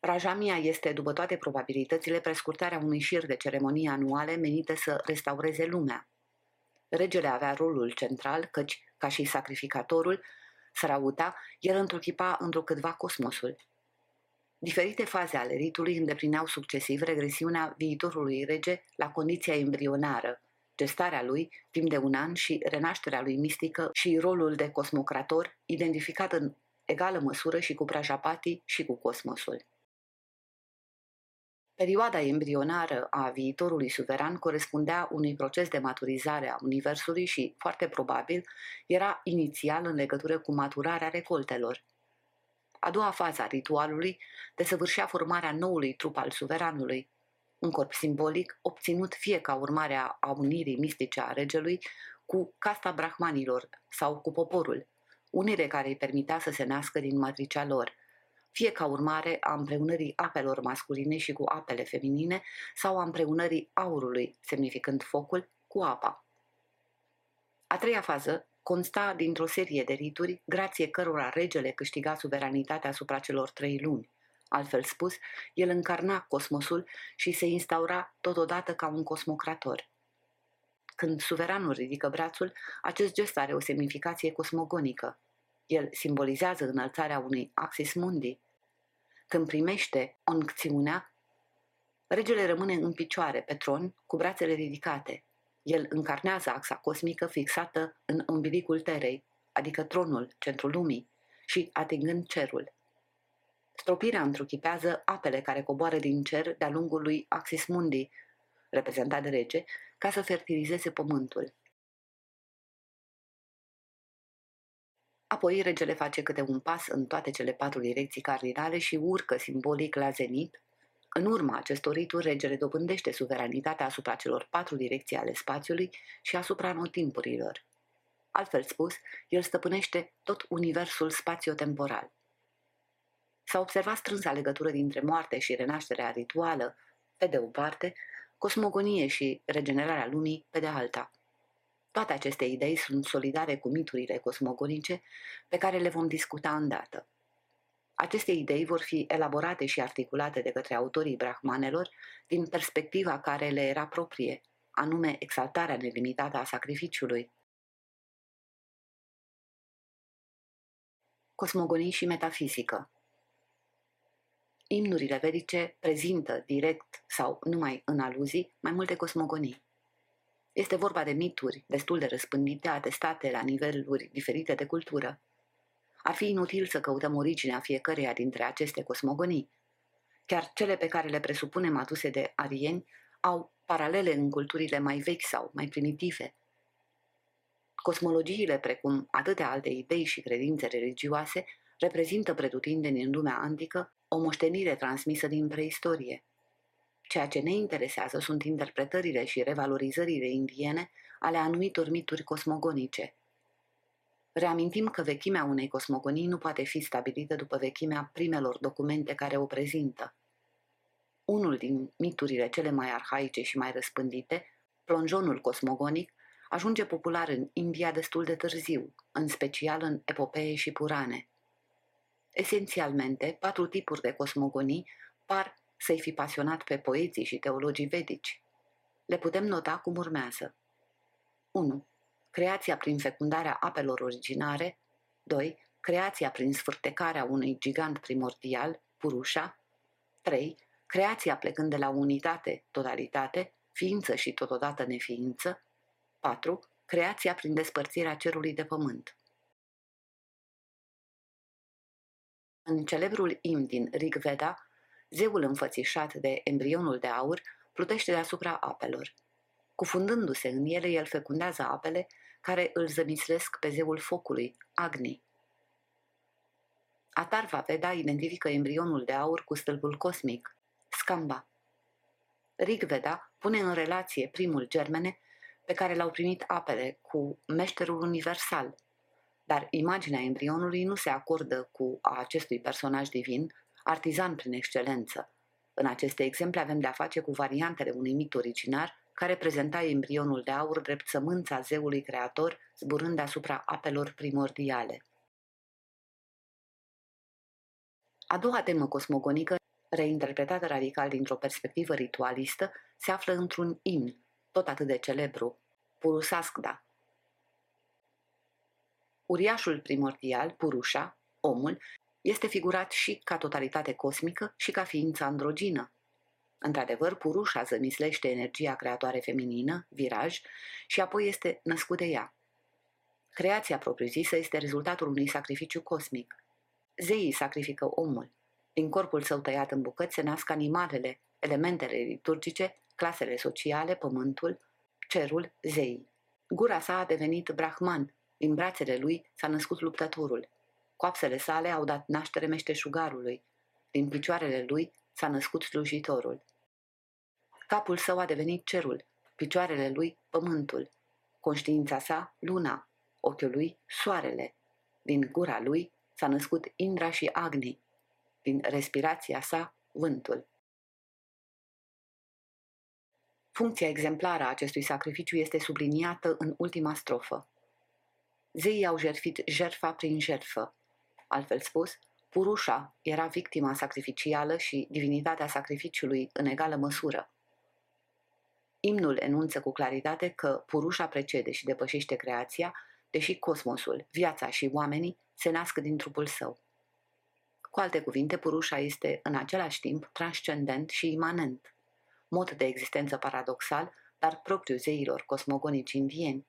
[SPEAKER 1] Rajamia este, după toate probabilitățile, prescurtarea unui șir de ceremonii anuale menite să restaureze lumea. Regele avea rolul central, căci, ca și sacrificatorul, Sarauta, el întruchipa întrucâtva cosmosul. Diferite faze ale ritului îndeplineau succesiv regresiunea viitorului rege la condiția embrionară, gestarea lui timp de un an și renașterea lui mistică și rolul de cosmocrator, identificat în egală măsură și cu Prajapati și cu cosmosul. Perioada embrionară a viitorului suveran corespundea unui proces de maturizare a Universului și, foarte probabil, era inițial în legătură cu maturarea recoltelor. A doua fază a ritualului desăvârșea formarea noului trup al suveranului, un corp simbolic obținut fie ca urmare a unirii mistice a regelui cu casta brahmanilor sau cu poporul, unire care îi permitea să se nască din matricea lor – fie ca urmare a împreunării apelor masculine și cu apele feminine sau a împreunării aurului, semnificând focul, cu apa. A treia fază consta dintr-o serie de rituri, grație cărora regele câștiga suveranitatea asupra celor trei luni. Altfel spus, el încarna cosmosul și se instaura totodată ca un cosmocrator. Când suveranul ridică brațul, acest gest are o semnificație cosmogonică. El simbolizează înălțarea unui axis mundi, când primește oncțiunea, regele rămâne în picioare pe tron cu brațele ridicate. El încarnează axa cosmică fixată în umbilicul terei, adică tronul, centrul lumii, și atingând cerul. Stropirea întruchipează apele care coboară din cer de-a lungul lui Axis Mundi, reprezentat de rege, ca să fertilizeze pământul. Apoi regele face câte un pas în toate cele patru direcții cardinale și urcă simbolic la zenit. În urma acestor rituri, regele dobândește suveranitatea asupra celor patru direcții ale spațiului și asupra anotimpurilor. Altfel spus, el stăpânește tot universul spațiotemporal. S-a observat strânsa legătură dintre moarte și renașterea rituală, pe de o parte, cosmogonie și regenerarea lumii, pe de alta. Toate aceste idei sunt solidare cu miturile cosmogonice pe care le vom discuta îndată. Aceste idei vor fi elaborate și articulate de către autorii brahmanelor din perspectiva care le era proprie, anume exaltarea nelimitată a sacrificiului. Cosmogonii și metafizică Imnurile vedice prezintă, direct sau numai în aluzii, mai multe cosmogonii. Este vorba de mituri destul de răspândite, atestate la niveluri diferite de cultură. Ar fi inutil să căutăm originea fiecăreia dintre aceste cosmogonii. Chiar cele pe care le presupunem aduse de arieni au paralele în culturile mai vechi sau mai primitive. Cosmologiile, precum atâtea alte idei și credințe religioase, reprezintă pretutindeni în lumea antică o moștenire transmisă din preistorie – Ceea ce ne interesează sunt interpretările și revalorizările indiene ale anumitor mituri cosmogonice. Reamintim că vechimea unei cosmogonii nu poate fi stabilită după vechimea primelor documente care o prezintă. Unul din miturile cele mai arhaice și mai răspândite, plonjonul cosmogonic, ajunge popular în India destul de târziu, în special în epopee și purane. Esențialmente, patru tipuri de cosmogonii par să-i fi pasionat pe poeții și teologii vedici. Le putem nota cum urmează. 1. Creația prin fecundarea apelor originare 2. Creația prin sfârtecarea unui gigant primordial, Purusha 3. Creația plecând de la unitate, totalitate, ființă și totodată neființă 4. Creația prin despărțirea cerului de pământ. În celebrul im din Rig Veda, zeul înfățișat de embrionul de aur plutește deasupra apelor. Cufundându-se în ele, el fecundează apele care îl zămislesc pe zeul focului, Agni. Atarva Veda identifică embrionul de aur cu stâlpul cosmic, Skamba. Rig Veda pune în relație primul germene pe care l-au primit apele cu meșterul universal, dar imaginea embrionului nu se acordă cu a acestui personaj divin, artizan prin excelență. În aceste exemple avem de-a face cu variantele unui mit originar care prezenta embrionul de aur drept sămânța zeului creator zburând deasupra apelor primordiale. A doua temă cosmogonică, reinterpretată radical dintr-o perspectivă ritualistă, se află într-un imn, tot atât de celebru, Purusaskda. Uriașul primordial, Purusha, omul, este figurat și ca totalitate cosmică și ca ființă androgină. Într-adevăr, Purusha zămislește energia creatoare feminină, viraj, și apoi este născut de ea. Creația propriu-zisă este rezultatul unui sacrificiu cosmic. Zeii sacrifică omul. Din corpul său tăiat în bucăți se nasc animalele, elementele liturgice, clasele sociale, pământul, cerul, zeii. Gura sa a devenit brahman, din brațele lui s-a născut luptătorul. Coapsele sale au dat naștere meșteșugarului. Din picioarele lui s-a născut slujitorul. Capul său a devenit cerul, picioarele lui pământul, conștiința sa luna, ochiul lui soarele. Din gura lui s-a născut Indra și Agni, din respirația sa vântul. Funcția exemplară a acestui sacrificiu este subliniată în ultima strofă. Zeii au jertfit jertfa prin jertfă. Altfel spus, Purusha era victima sacrificială și divinitatea sacrificiului în egală măsură. Imnul enunță cu claritate că Purusha precede și depășește creația, deși cosmosul, viața și oamenii se nasc din trupul său. Cu alte cuvinte, Purusha este în același timp transcendent și imanent, mod de existență paradoxal, dar propriu zeilor cosmogonici indieni.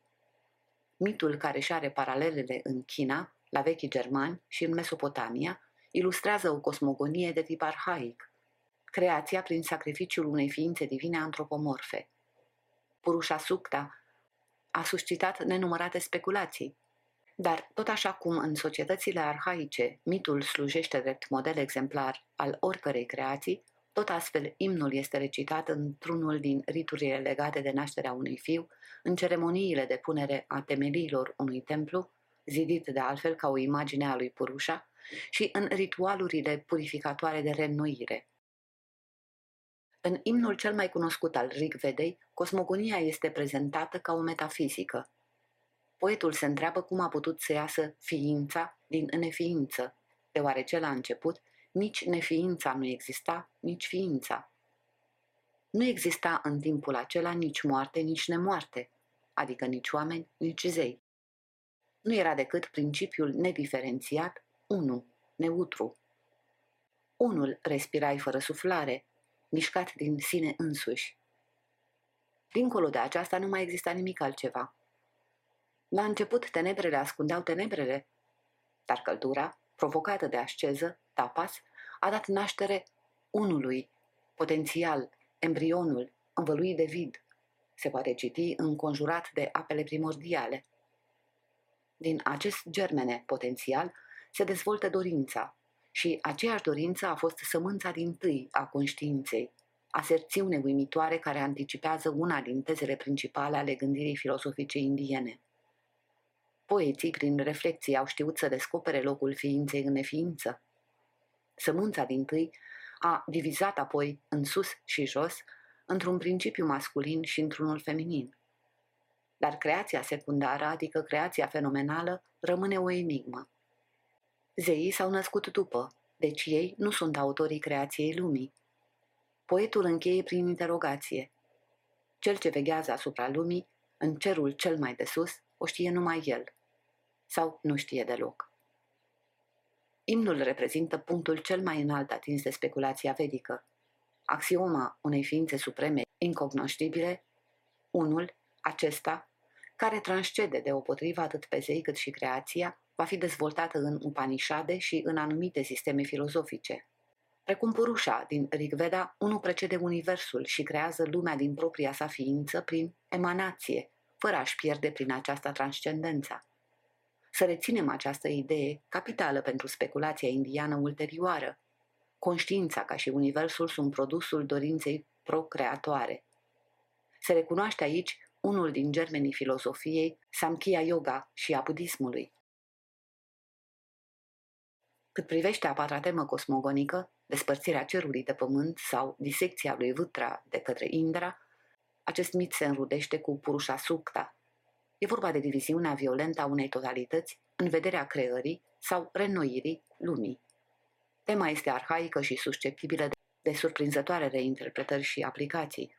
[SPEAKER 1] Mitul care și are paralelele în China, la vechii germani și în Mesopotamia, ilustrează o cosmogonie de tip arhaic, creația prin sacrificiul unei ființe divine antropomorfe. Purusha Sukta a suscitat nenumărate speculații, dar tot așa cum în societățile arhaice mitul slujește drept model exemplar al oricărei creații, tot astfel imnul este recitat într-unul din riturile legate de nașterea unui fiu, în ceremoniile de punere a temeliilor unui templu, zidit de altfel ca o imagine a lui Purusha, și în ritualurile purificatoare de reînnoire. În imnul cel mai cunoscut al Rig Vedei, cosmogonia este prezentată ca o metafizică. Poetul se întreabă cum a putut să iasă ființa din neființă, deoarece la început nici neființa nu exista, nici ființa. Nu exista în timpul acela nici moarte, nici nemoarte, adică nici oameni, nici zei. Nu era decât principiul nediferențiat, unu, neutru. Unul respirai fără suflare, mișcat din sine însuși. Dincolo de aceasta nu mai exista nimic altceva. La început tenebrele ascundeau tenebrele, dar căldura, provocată de asceză, tapas, a dat naștere unului, potențial, embrionul, învăluit de vid, se poate citi înconjurat de apele primordiale. Din acest germene potențial se dezvoltă dorința și aceeași dorință a fost sămânța din tâi a conștiinței, aserțiune uimitoare care anticipează una din tezele principale ale gândirii filosofice indiene. Poeții, prin reflexie, au știut să descopere locul ființei în neființă. Sămânța din tâi a divizat apoi în sus și jos, într-un principiu masculin și într-unul feminin. Dar creația secundară, adică creația fenomenală, rămâne o enigmă. Zeii s-au născut după, deci ei nu sunt autorii creației lumii. Poetul încheie prin interogație. Cel ce veghează asupra lumii, în cerul cel mai de sus, o știe numai el. Sau nu știe deloc. Imnul reprezintă punctul cel mai înalt atins de speculația vedică. Axioma unei ființe supreme incognoscibile, unul, acesta, care transcede deopotrivă atât pe zei cât și creația, va fi dezvoltată în Upanishade și în anumite sisteme filozofice. Precum Purusha din Rigveda, unul precede universul și creează lumea din propria sa ființă prin emanație, fără a-și pierde prin aceasta transcendența. Să reținem această idee capitală pentru speculația indiană ulterioară. Conștiința ca și universul sunt produsul dorinței procreatoare. Se recunoaște aici unul din germenii filozofiei, Samkhya Yoga și a budismului. Cât privește a patra temă cosmogonică, despărțirea cerului de pământ sau disecția lui Vâtra de către Indra, acest mit se înrudește cu Purusha Sukta. E vorba de diviziunea violentă a unei totalități în vederea creării sau renoirii lumii. Tema este arhaică și susceptibilă de surprinzătoare reinterpretări și aplicații.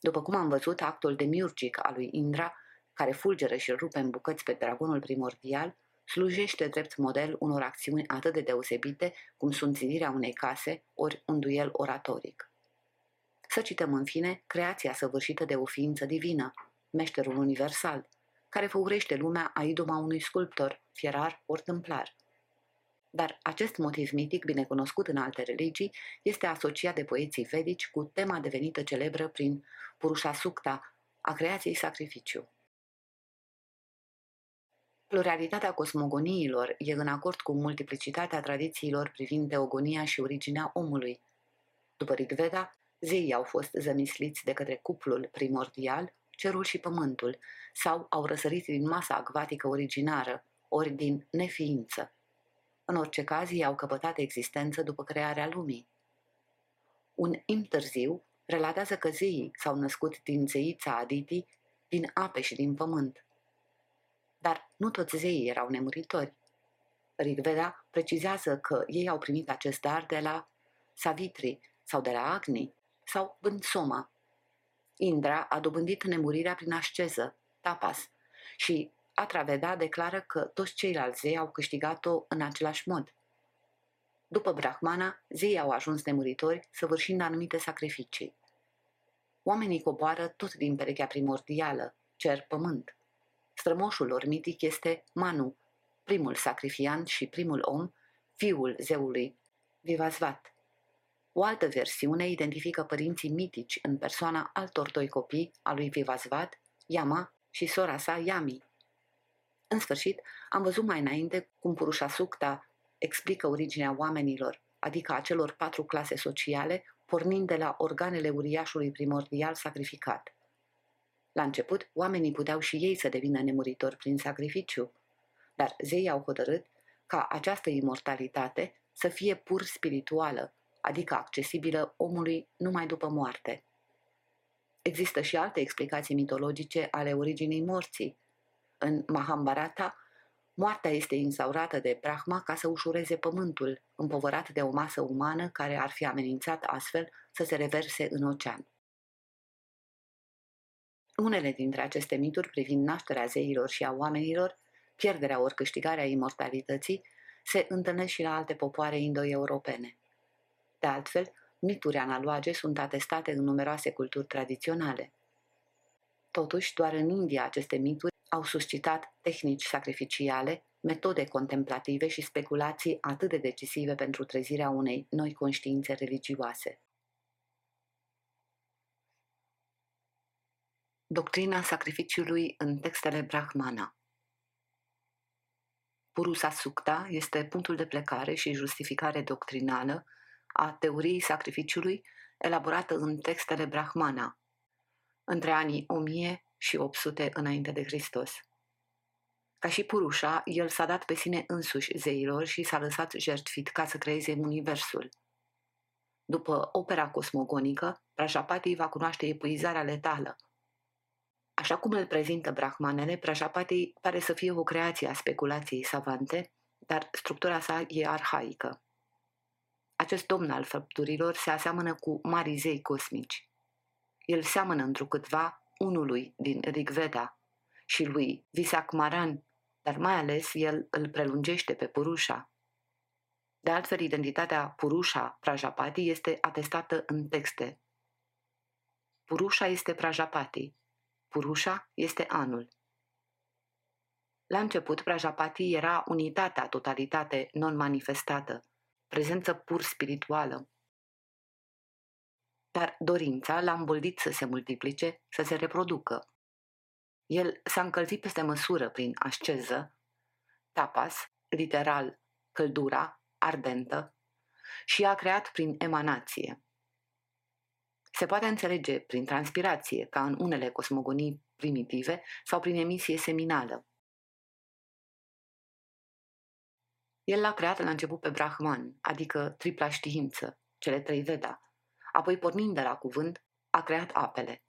[SPEAKER 1] După cum am văzut, actul demiurgic al lui Indra, care fulgeră și rupe în bucăți pe dragonul primordial, slujește drept model unor acțiuni atât de deosebite cum sunt zidirea unei case ori un duel oratoric. Să cităm în fine creația săvârșită de o ființă divină, meșterul universal, care făurește lumea a idoma unui sculptor, fierar ori tâmplar. Dar acest motiv mitic, binecunoscut în alte religii, este asociat de poeții vedici cu tema devenită celebră prin Purusha Sukta, a creației sacrificiu. Pluralitatea cosmogoniilor e în acord cu multiplicitatea tradițiilor privind teogonia și originea omului. După Rigveda, zeii au fost zămisliți de către cuplul primordial, cerul și pământul, sau au răsărit din masa acvatică originară, ori din neființă. În orice caz, ei au căpătat existență după crearea lumii. Un im târziu relatează că zeii s-au născut din zeița Aditi, din ape și din pământ. Dar nu toți zeii erau nemuritori. Rigveda precizează că ei au primit acest dar de la Savitri sau de la Agni sau Bânsoma. Indra a dobândit nemurirea prin asceză, tapas, și Atraveda declară că toți ceilalți zei au câștigat-o în același mod. După Brahmana, zeii au ajuns nemuritori, săvârșind anumite sacrificii. Oamenii coboară tot din perechea primordială, cer-pământ. Strămoșul lor mitic este Manu, primul sacrifiant și primul om, fiul zeului Vivasvat. O altă versiune identifică părinții mitici în persoana altor doi copii a lui Vivasvat, Yama și sora sa Yami. În sfârșit, am văzut mai înainte cum Purusha Sukta explică originea oamenilor, adică a celor patru clase sociale, pornind de la organele uriașului primordial sacrificat. La început, oamenii puteau și ei să devină nemuritori prin sacrificiu, dar zeii au hotărât ca această imortalitate să fie pur spirituală, adică accesibilă omului numai după moarte. Există și alte explicații mitologice ale originii morții. În Mahabharata, moartea este instaurată de Brahma ca să ușureze pământul, împovărat de o masă umană care ar fi amenințat astfel să se reverse în ocean. Unele dintre aceste mituri privind nașterea zeilor și a oamenilor, pierderea ori câștigarea imortalității, se întâlnesc și la alte popoare indo-europene. De altfel, mituri analoage sunt atestate în numeroase culturi tradiționale. Totuși, doar în India aceste mituri au suscitat tehnici sacrificiale, metode contemplative și speculații atât de decisive pentru trezirea unei noi conștiințe religioase. Doctrina sacrificiului în textele Brahmana Purusa Sukta este punctul de plecare și justificare doctrinală a teoriei sacrificiului elaborată în textele Brahmana, între anii 1000 și 800 înainte de Hristos. Ca și Purusha, el s-a dat pe sine însuși zeilor și s-a lăsat jertfit ca să creeze universul. După opera cosmogonică, Prajapati va cunoaște epuizarea letală. Așa cum îl prezintă brahmanele, Prajapati pare să fie o creație a speculației savante, dar structura sa e arhaică. Acest domn al făpturilor se aseamănă cu mari zei cosmici. El seamănă întrucâtva unului din Rigveda și lui Visakmaran, dar mai ales el îl prelungește pe Purusha. De altfel, identitatea Purusha Prajapati este atestată în texte. Purusha este Prajapati. Purusha este anul. La început, Prajapati era unitatea, totalitate non-manifestată, prezență pur spirituală. Dar dorința l-a îmboldit să se multiplice, să se reproducă. El s-a încălzit peste măsură prin asceză, tapas, literal, căldura, ardentă, și a creat prin emanație. Se poate înțelege prin transpirație, ca în unele cosmogonii primitive, sau prin emisie seminală. El l-a creat la început pe Brahman, adică tripla știință, cele trei Veda. Apoi, pornind de la cuvânt, a creat apele.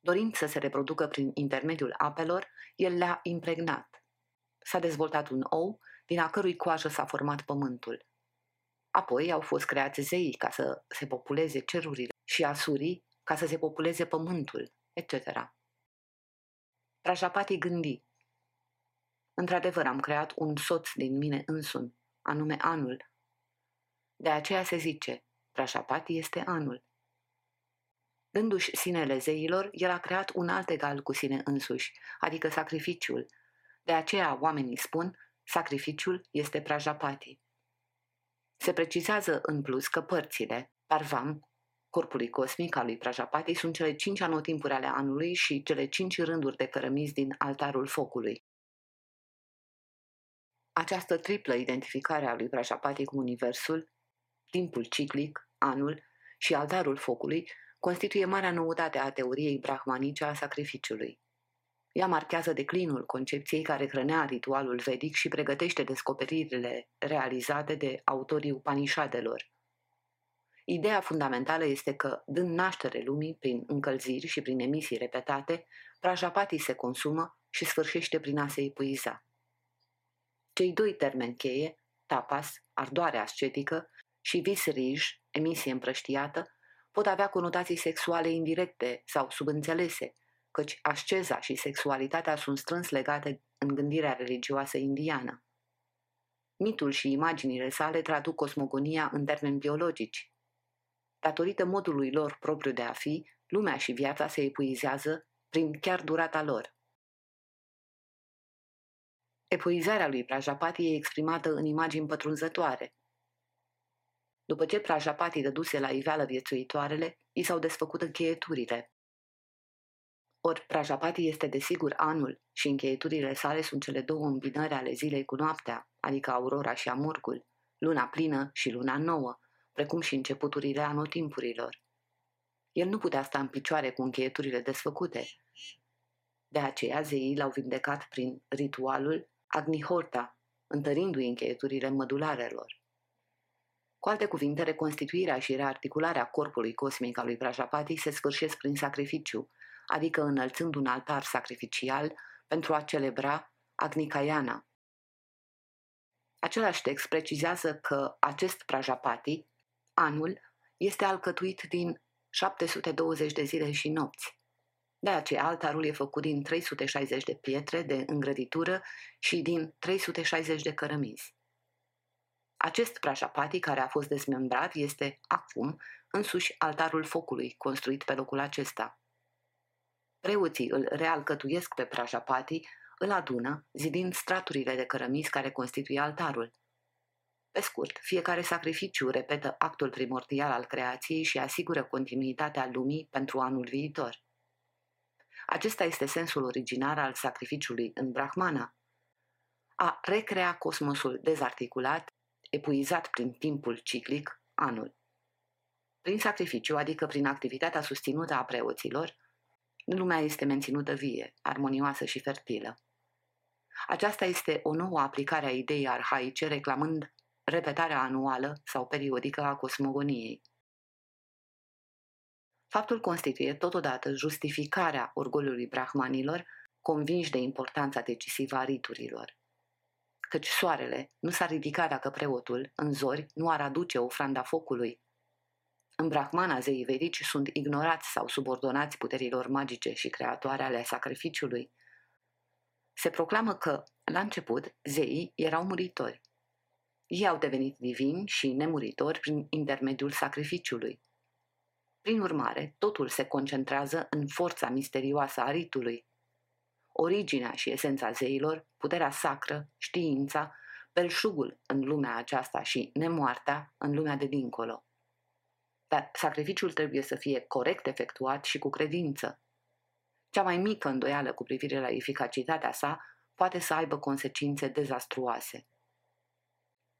[SPEAKER 1] Dorind să se reproducă prin intermediul apelor, el le-a impregnat. S-a dezvoltat un ou, din a cărui coajă s-a format pământul. Apoi au fost creați zeii ca să se populeze cerurile și asurii ca să se populeze pământul, etc. Prajapati gândi, Într-adevăr, am creat un soț din mine însumi, anume anul. De aceea se zice, Prashapati este anul. Dându-și sinele zeilor, el a creat un alt egal cu sine însuși, adică sacrificiul. De aceea oamenii spun, sacrificiul este Prajapati. Se precizează în plus că părțile, parvam, corpului cosmic al lui Prajapati sunt cele cinci anotimpuri ale anului și cele cinci rânduri de cărămizi din altarul focului. Această triplă identificare a lui Prajapati cu Universul, timpul ciclic, anul și altarul focului, constituie marea noutate a teoriei brahmanice a sacrificiului. Ea marchează declinul concepției care hrănea ritualul vedic și pregătește descoperirile realizate de autorii Upanishadelor. Ideea fundamentală este că, dând naștere lumii prin încălziri și prin emisii repetate, Prajapati se consumă și sfârșește prin a se epuiza. Cei doi termeni cheie, tapas, ardoare ascetică, și visrij, emisie împrăștiată, pot avea conotații sexuale indirecte sau subînțelese, căci asceza și sexualitatea sunt strâns legate în gândirea religioasă indiană. Mitul și imaginile sale traduc cosmogonia în termeni biologici. Datorită modului lor propriu de a fi, lumea și viața se epuizează prin chiar durata lor. Epuizarea lui Prajapati e exprimată în imagini pătrunzătoare. După ce Prajapati dăduse la iveală viețuitoarele, i s-au desfăcut încheieturile. Ori Prajapati este desigur anul și încheieturile sale sunt cele două îmbinări ale zilei cu noaptea, adică aurora și amurgul, luna plină și luna nouă, precum și începuturile anotimpurilor. El nu putea sta în picioare cu încheieturile desfăcute. De aceea zeii l-au vindecat prin ritualul Agnihorta, întărindu-i încheieturile mădularelor. Cu alte cuvinte, reconstituirea și rearticularea corpului cosmic al lui Prajapati se sfârșesc prin sacrificiu, adică înălțând un altar sacrificial pentru a celebra Agnikayana. Același text precizează că acest Prajapati, anul, este alcătuit din 720 de zile și nopți, de aceea, altarul e făcut din 360 de pietre de îngrăditură și din 360 de cărămizi. Acest prașapati care a fost dezmembrat este acum însuși altarul focului construit pe locul acesta. Preoții îl realcătuiesc pe prașapati, îl adună, zidind straturile de cărămizi care constituie altarul. Pe scurt, fiecare sacrificiu repetă actul primordial al creației și asigură continuitatea lumii pentru anul viitor. Acesta este sensul originar al sacrificiului în Brahmana. A recrea cosmosul dezarticulat, epuizat prin timpul ciclic, anul. Prin sacrificiu, adică prin activitatea susținută a preoților, lumea este menținută vie, armonioasă și fertilă. Aceasta este o nouă aplicare a ideii arhaice reclamând repetarea anuală sau periodică a cosmogoniei. Faptul constituie totodată justificarea orgoliului brahmanilor, convinși de importanța decisivă a riturilor. căci soarele nu s-ar ridica dacă preotul, în zori, nu ar aduce ofranda focului. În Brahmana, zeii vedici sunt ignorați sau subordonați puterilor magice și creatoare ale sacrificiului. Se proclamă că, la început, zeii erau muritori. Ei au devenit divini și nemuritori prin intermediul sacrificiului. Prin urmare, totul se concentrează în forța misterioasă a ritului. Originea și esența zeilor, puterea sacră, știința, belșugul în lumea aceasta și nemoartea în lumea de dincolo. Dar sacrificiul trebuie să fie corect efectuat și cu credință. Cea mai mică îndoială cu privire la eficacitatea sa poate să aibă consecințe dezastruoase.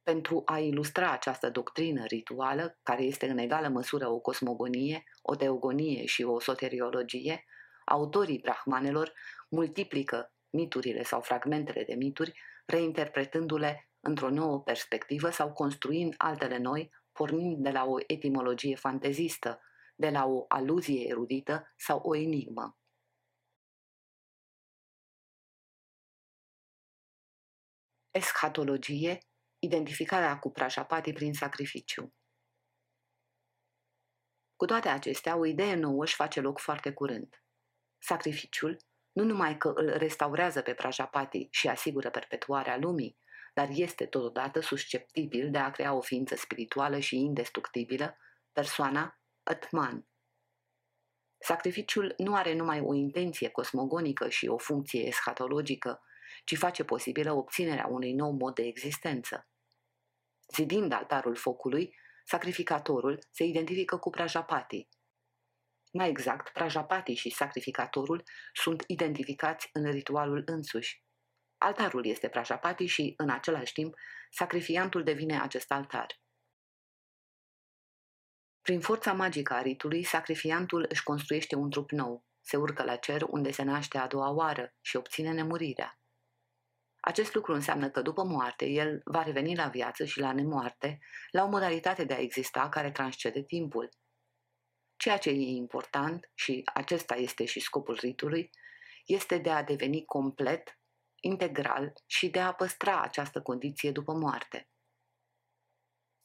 [SPEAKER 1] Pentru a ilustra această doctrină rituală, care este în egală măsură o cosmogonie, o teogonie și o soteriologie, autorii brahmanelor multiplică miturile sau fragmentele de mituri, reinterpretându-le într-o nouă perspectivă sau construind altele noi, pornind de la o etimologie fantezistă, de la o aluzie erudită sau o enigmă. Eschatologie, identificarea cu prașapatii prin sacrificiu. Cu toate acestea, o idee nouă își face loc foarte curând. Sacrificiul nu numai că îl restaurează pe Prajapati și asigură perpetuarea lumii, dar este totodată susceptibil de a crea o ființă spirituală și indestructibilă, persoana Atman. Sacrificiul nu are numai o intenție cosmogonică și o funcție eschatologică, ci face posibilă obținerea unui nou mod de existență. Zidind altarul focului, sacrificatorul se identifică cu Prajapati. Mai exact, Prajapati și sacrificatorul sunt identificați în ritualul însuși. Altarul este Prajapati și, în același timp, sacrifiantul devine acest altar. Prin forța magică a ritului, sacrifiantul își construiește un trup nou, se urcă la cer unde se naște a doua oară și obține nemurirea. Acest lucru înseamnă că după moarte el va reveni la viață și la nemoarte, la o modalitate de a exista care transcede timpul. Ceea ce e important, și acesta este și scopul ritului, este de a deveni complet, integral și de a păstra această condiție după moarte.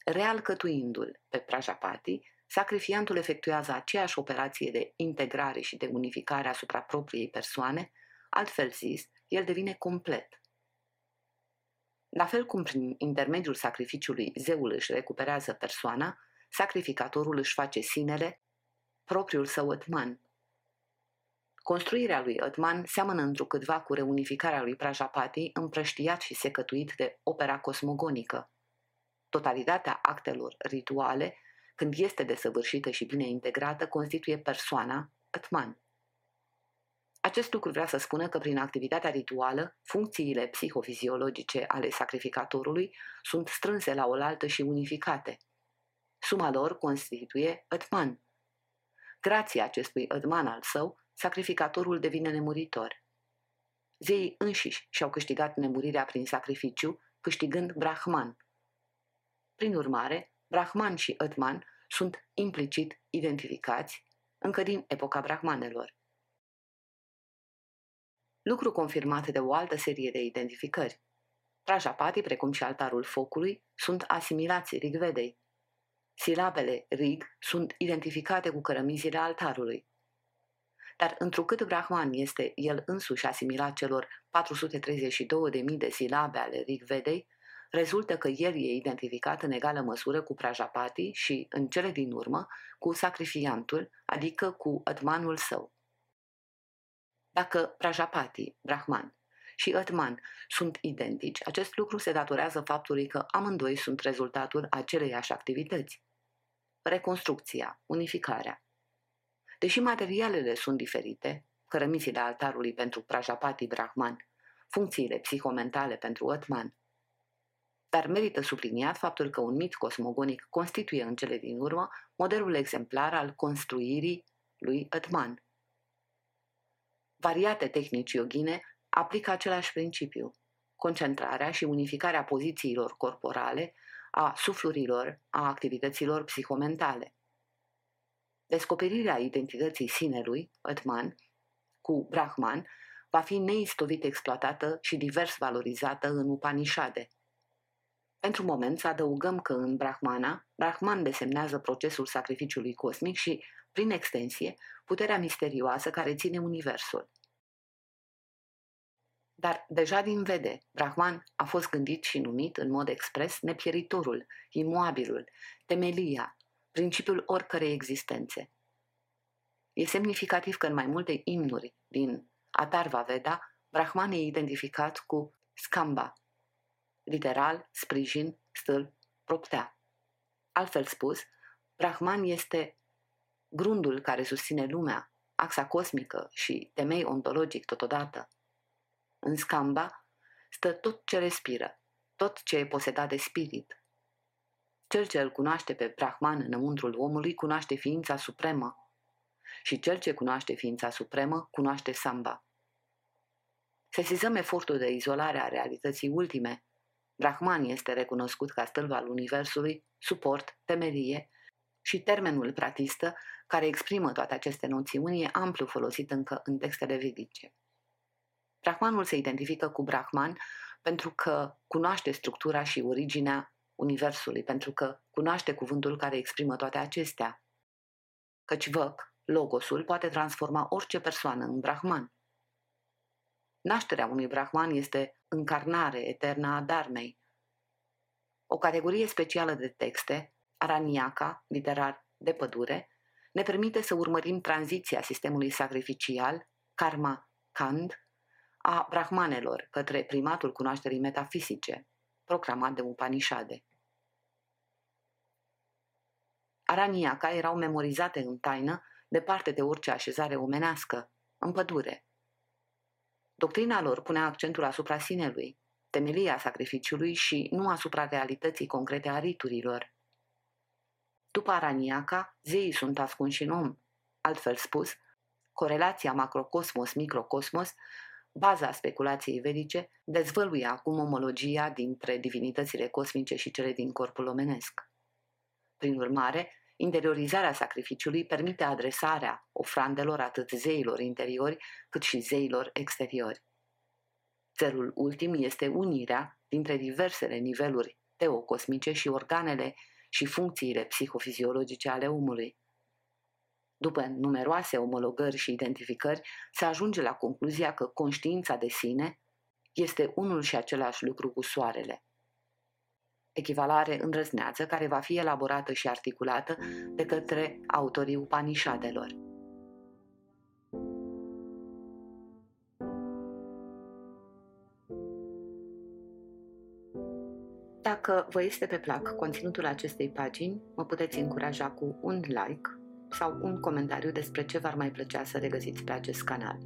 [SPEAKER 1] Real cătuindu-l pe Prajapati, sacrifiantul efectuează aceeași operație de integrare și de unificare asupra propriei persoane, altfel zis, el devine complet – la fel cum prin intermediul sacrificiului zeul își recuperează persoana, sacrificatorul își face sinele, propriul său Atman. Construirea lui Atman seamănă întrucâtva cu reunificarea lui Prajapati împrăștiat și secătuit de opera cosmogonică. Totalitatea actelor rituale, când este desăvârșită și bine integrată, constituie persoana Atman. Acest lucru vrea să spună că prin activitatea rituală, funcțiile psihofiziologice ale sacrificatorului sunt strânse la oaltă și unificate. Suma lor constituie Atman. Grație acestui Atman al său, sacrificatorul devine nemuritor. Zeii înșiși și-au câștigat nemurirea prin sacrificiu, câștigând Brahman. Prin urmare, Brahman și Atman sunt implicit identificați încă din epoca Brahmanelor lucru confirmat de o altă serie de identificări. Prajapati, precum și altarul focului, sunt asimilați Rigvedei. Silabele Rig sunt identificate cu cărămizile altarului. Dar întrucât Brahman este el însuși asimilat celor 432.000 de silabe ale Rigvedei, rezultă că el e identificat în egală măsură cu Prajapati și, în cele din urmă, cu sacrifiantul, adică cu Atmanul său. Dacă Prajapati, Brahman, și Atman sunt identici, acest lucru se datorează faptului că amândoi sunt rezultatul aceleiași activități. Reconstrucția, unificarea. Deși materialele sunt diferite, cărămizile altarului pentru Prajapati Brahman, funcțiile psihomentale pentru Atman, dar merită subliniat faptul că un mit cosmogonic constituie în cele din urmă modelul exemplar al construirii lui Atman. Variate tehnici yogine aplică același principiu, concentrarea și unificarea pozițiilor corporale, a suflurilor, a activităților psihomentale. Descoperirea identității sinelui, Atman, cu Brahman, va fi neistovit exploatată și divers valorizată în Upanishade. Pentru moment să adăugăm că în Brahmana, Brahman desemnează procesul sacrificiului cosmic și, prin extensie, puterea misterioasă care ține Universul. Dar deja din vede, Brahman a fost gândit și numit în mod expres nepieritorul, imoabilul, temelia, principiul oricărei existențe. E semnificativ că în mai multe imnuri din Atarva Veda, Brahman e identificat cu Skamba, literal, sprijin, stâlp, proptea. Altfel spus, Brahman este grundul care susține lumea, axa cosmică și temei ontologic totodată. În Skamba stă tot ce respiră, tot ce e posedat de spirit. Cel ce îl cunoaște pe Brahman înăuntrul omului cunoaște ființa supremă, și cel ce cunoaște ființa supremă cunoaște samba. Sesizăm efortul de izolare a realității ultime. Brahman este recunoscut ca stâlp al universului, suport, temelie și termenul pratistă care exprimă toate aceste noțiuni e amplu folosit încă în textele vedice. Brahmanul se identifică cu Brahman pentru că cunoaște structura și originea universului, pentru că cunoaște cuvântul care exprimă toate acestea. Căci văc, Logosul poate transforma orice persoană în Brahman. Nașterea unui Brahman este încarnare eternă a Dharmei. O categorie specială de texte, araniaca, literar de pădure, ne permite să urmărim tranziția sistemului sacrificial, karma kand, a brahmanelor către primatul cunoașterii metafizice, proclamat de Upanishade. Araniaca erau memorizate în taină departe de orice așezare omenească, în pădure. Doctrina lor pune accentul asupra sinelui, temelia sacrificiului și nu asupra realității concrete a riturilor. După Araniaca, zeii sunt ascunși în om. Altfel spus, corelația macrocosmos-microcosmos, baza speculației vedice, dezvăluie acum omologia dintre divinitățile cosmice și cele din corpul omenesc. Prin urmare, Interiorizarea sacrificiului permite adresarea ofrandelor atât zeilor interiori cât și zeilor exteriori. Țelul ultim este unirea dintre diversele niveluri teocosmice și organele și funcțiile psihofiziologice ale omului. După numeroase omologări și identificări, se ajunge la concluzia că conștiința de sine este unul și același lucru cu soarele echivalare îndrăzneață care va fi elaborată și articulată de către autorii Upanishadelor. Dacă vă este pe plac conținutul acestei pagini, mă puteți încuraja cu un like sau un comentariu despre ce v-ar mai plăcea să regăsiți pe acest canal.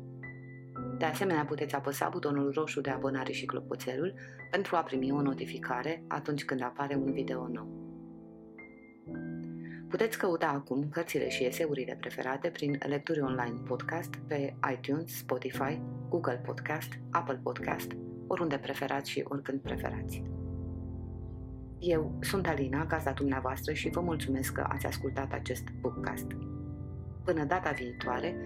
[SPEAKER 1] De asemenea, puteți apăsa butonul roșu de abonare și clopoțelul pentru a primi o notificare atunci când apare un video nou. Puteți căuta acum cărțile și eseurile preferate prin lecturi online podcast pe iTunes, Spotify, Google Podcast, Apple Podcast, oriunde preferați și oricând preferați. Eu sunt Alina, gazda dumneavoastră și vă mulțumesc că ați ascultat acest podcast. Până data viitoare,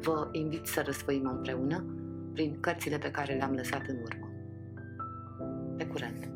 [SPEAKER 1] vă invit să răsfăim împreună prin cărțile pe care le-am lăsat în urmă. Pe curând!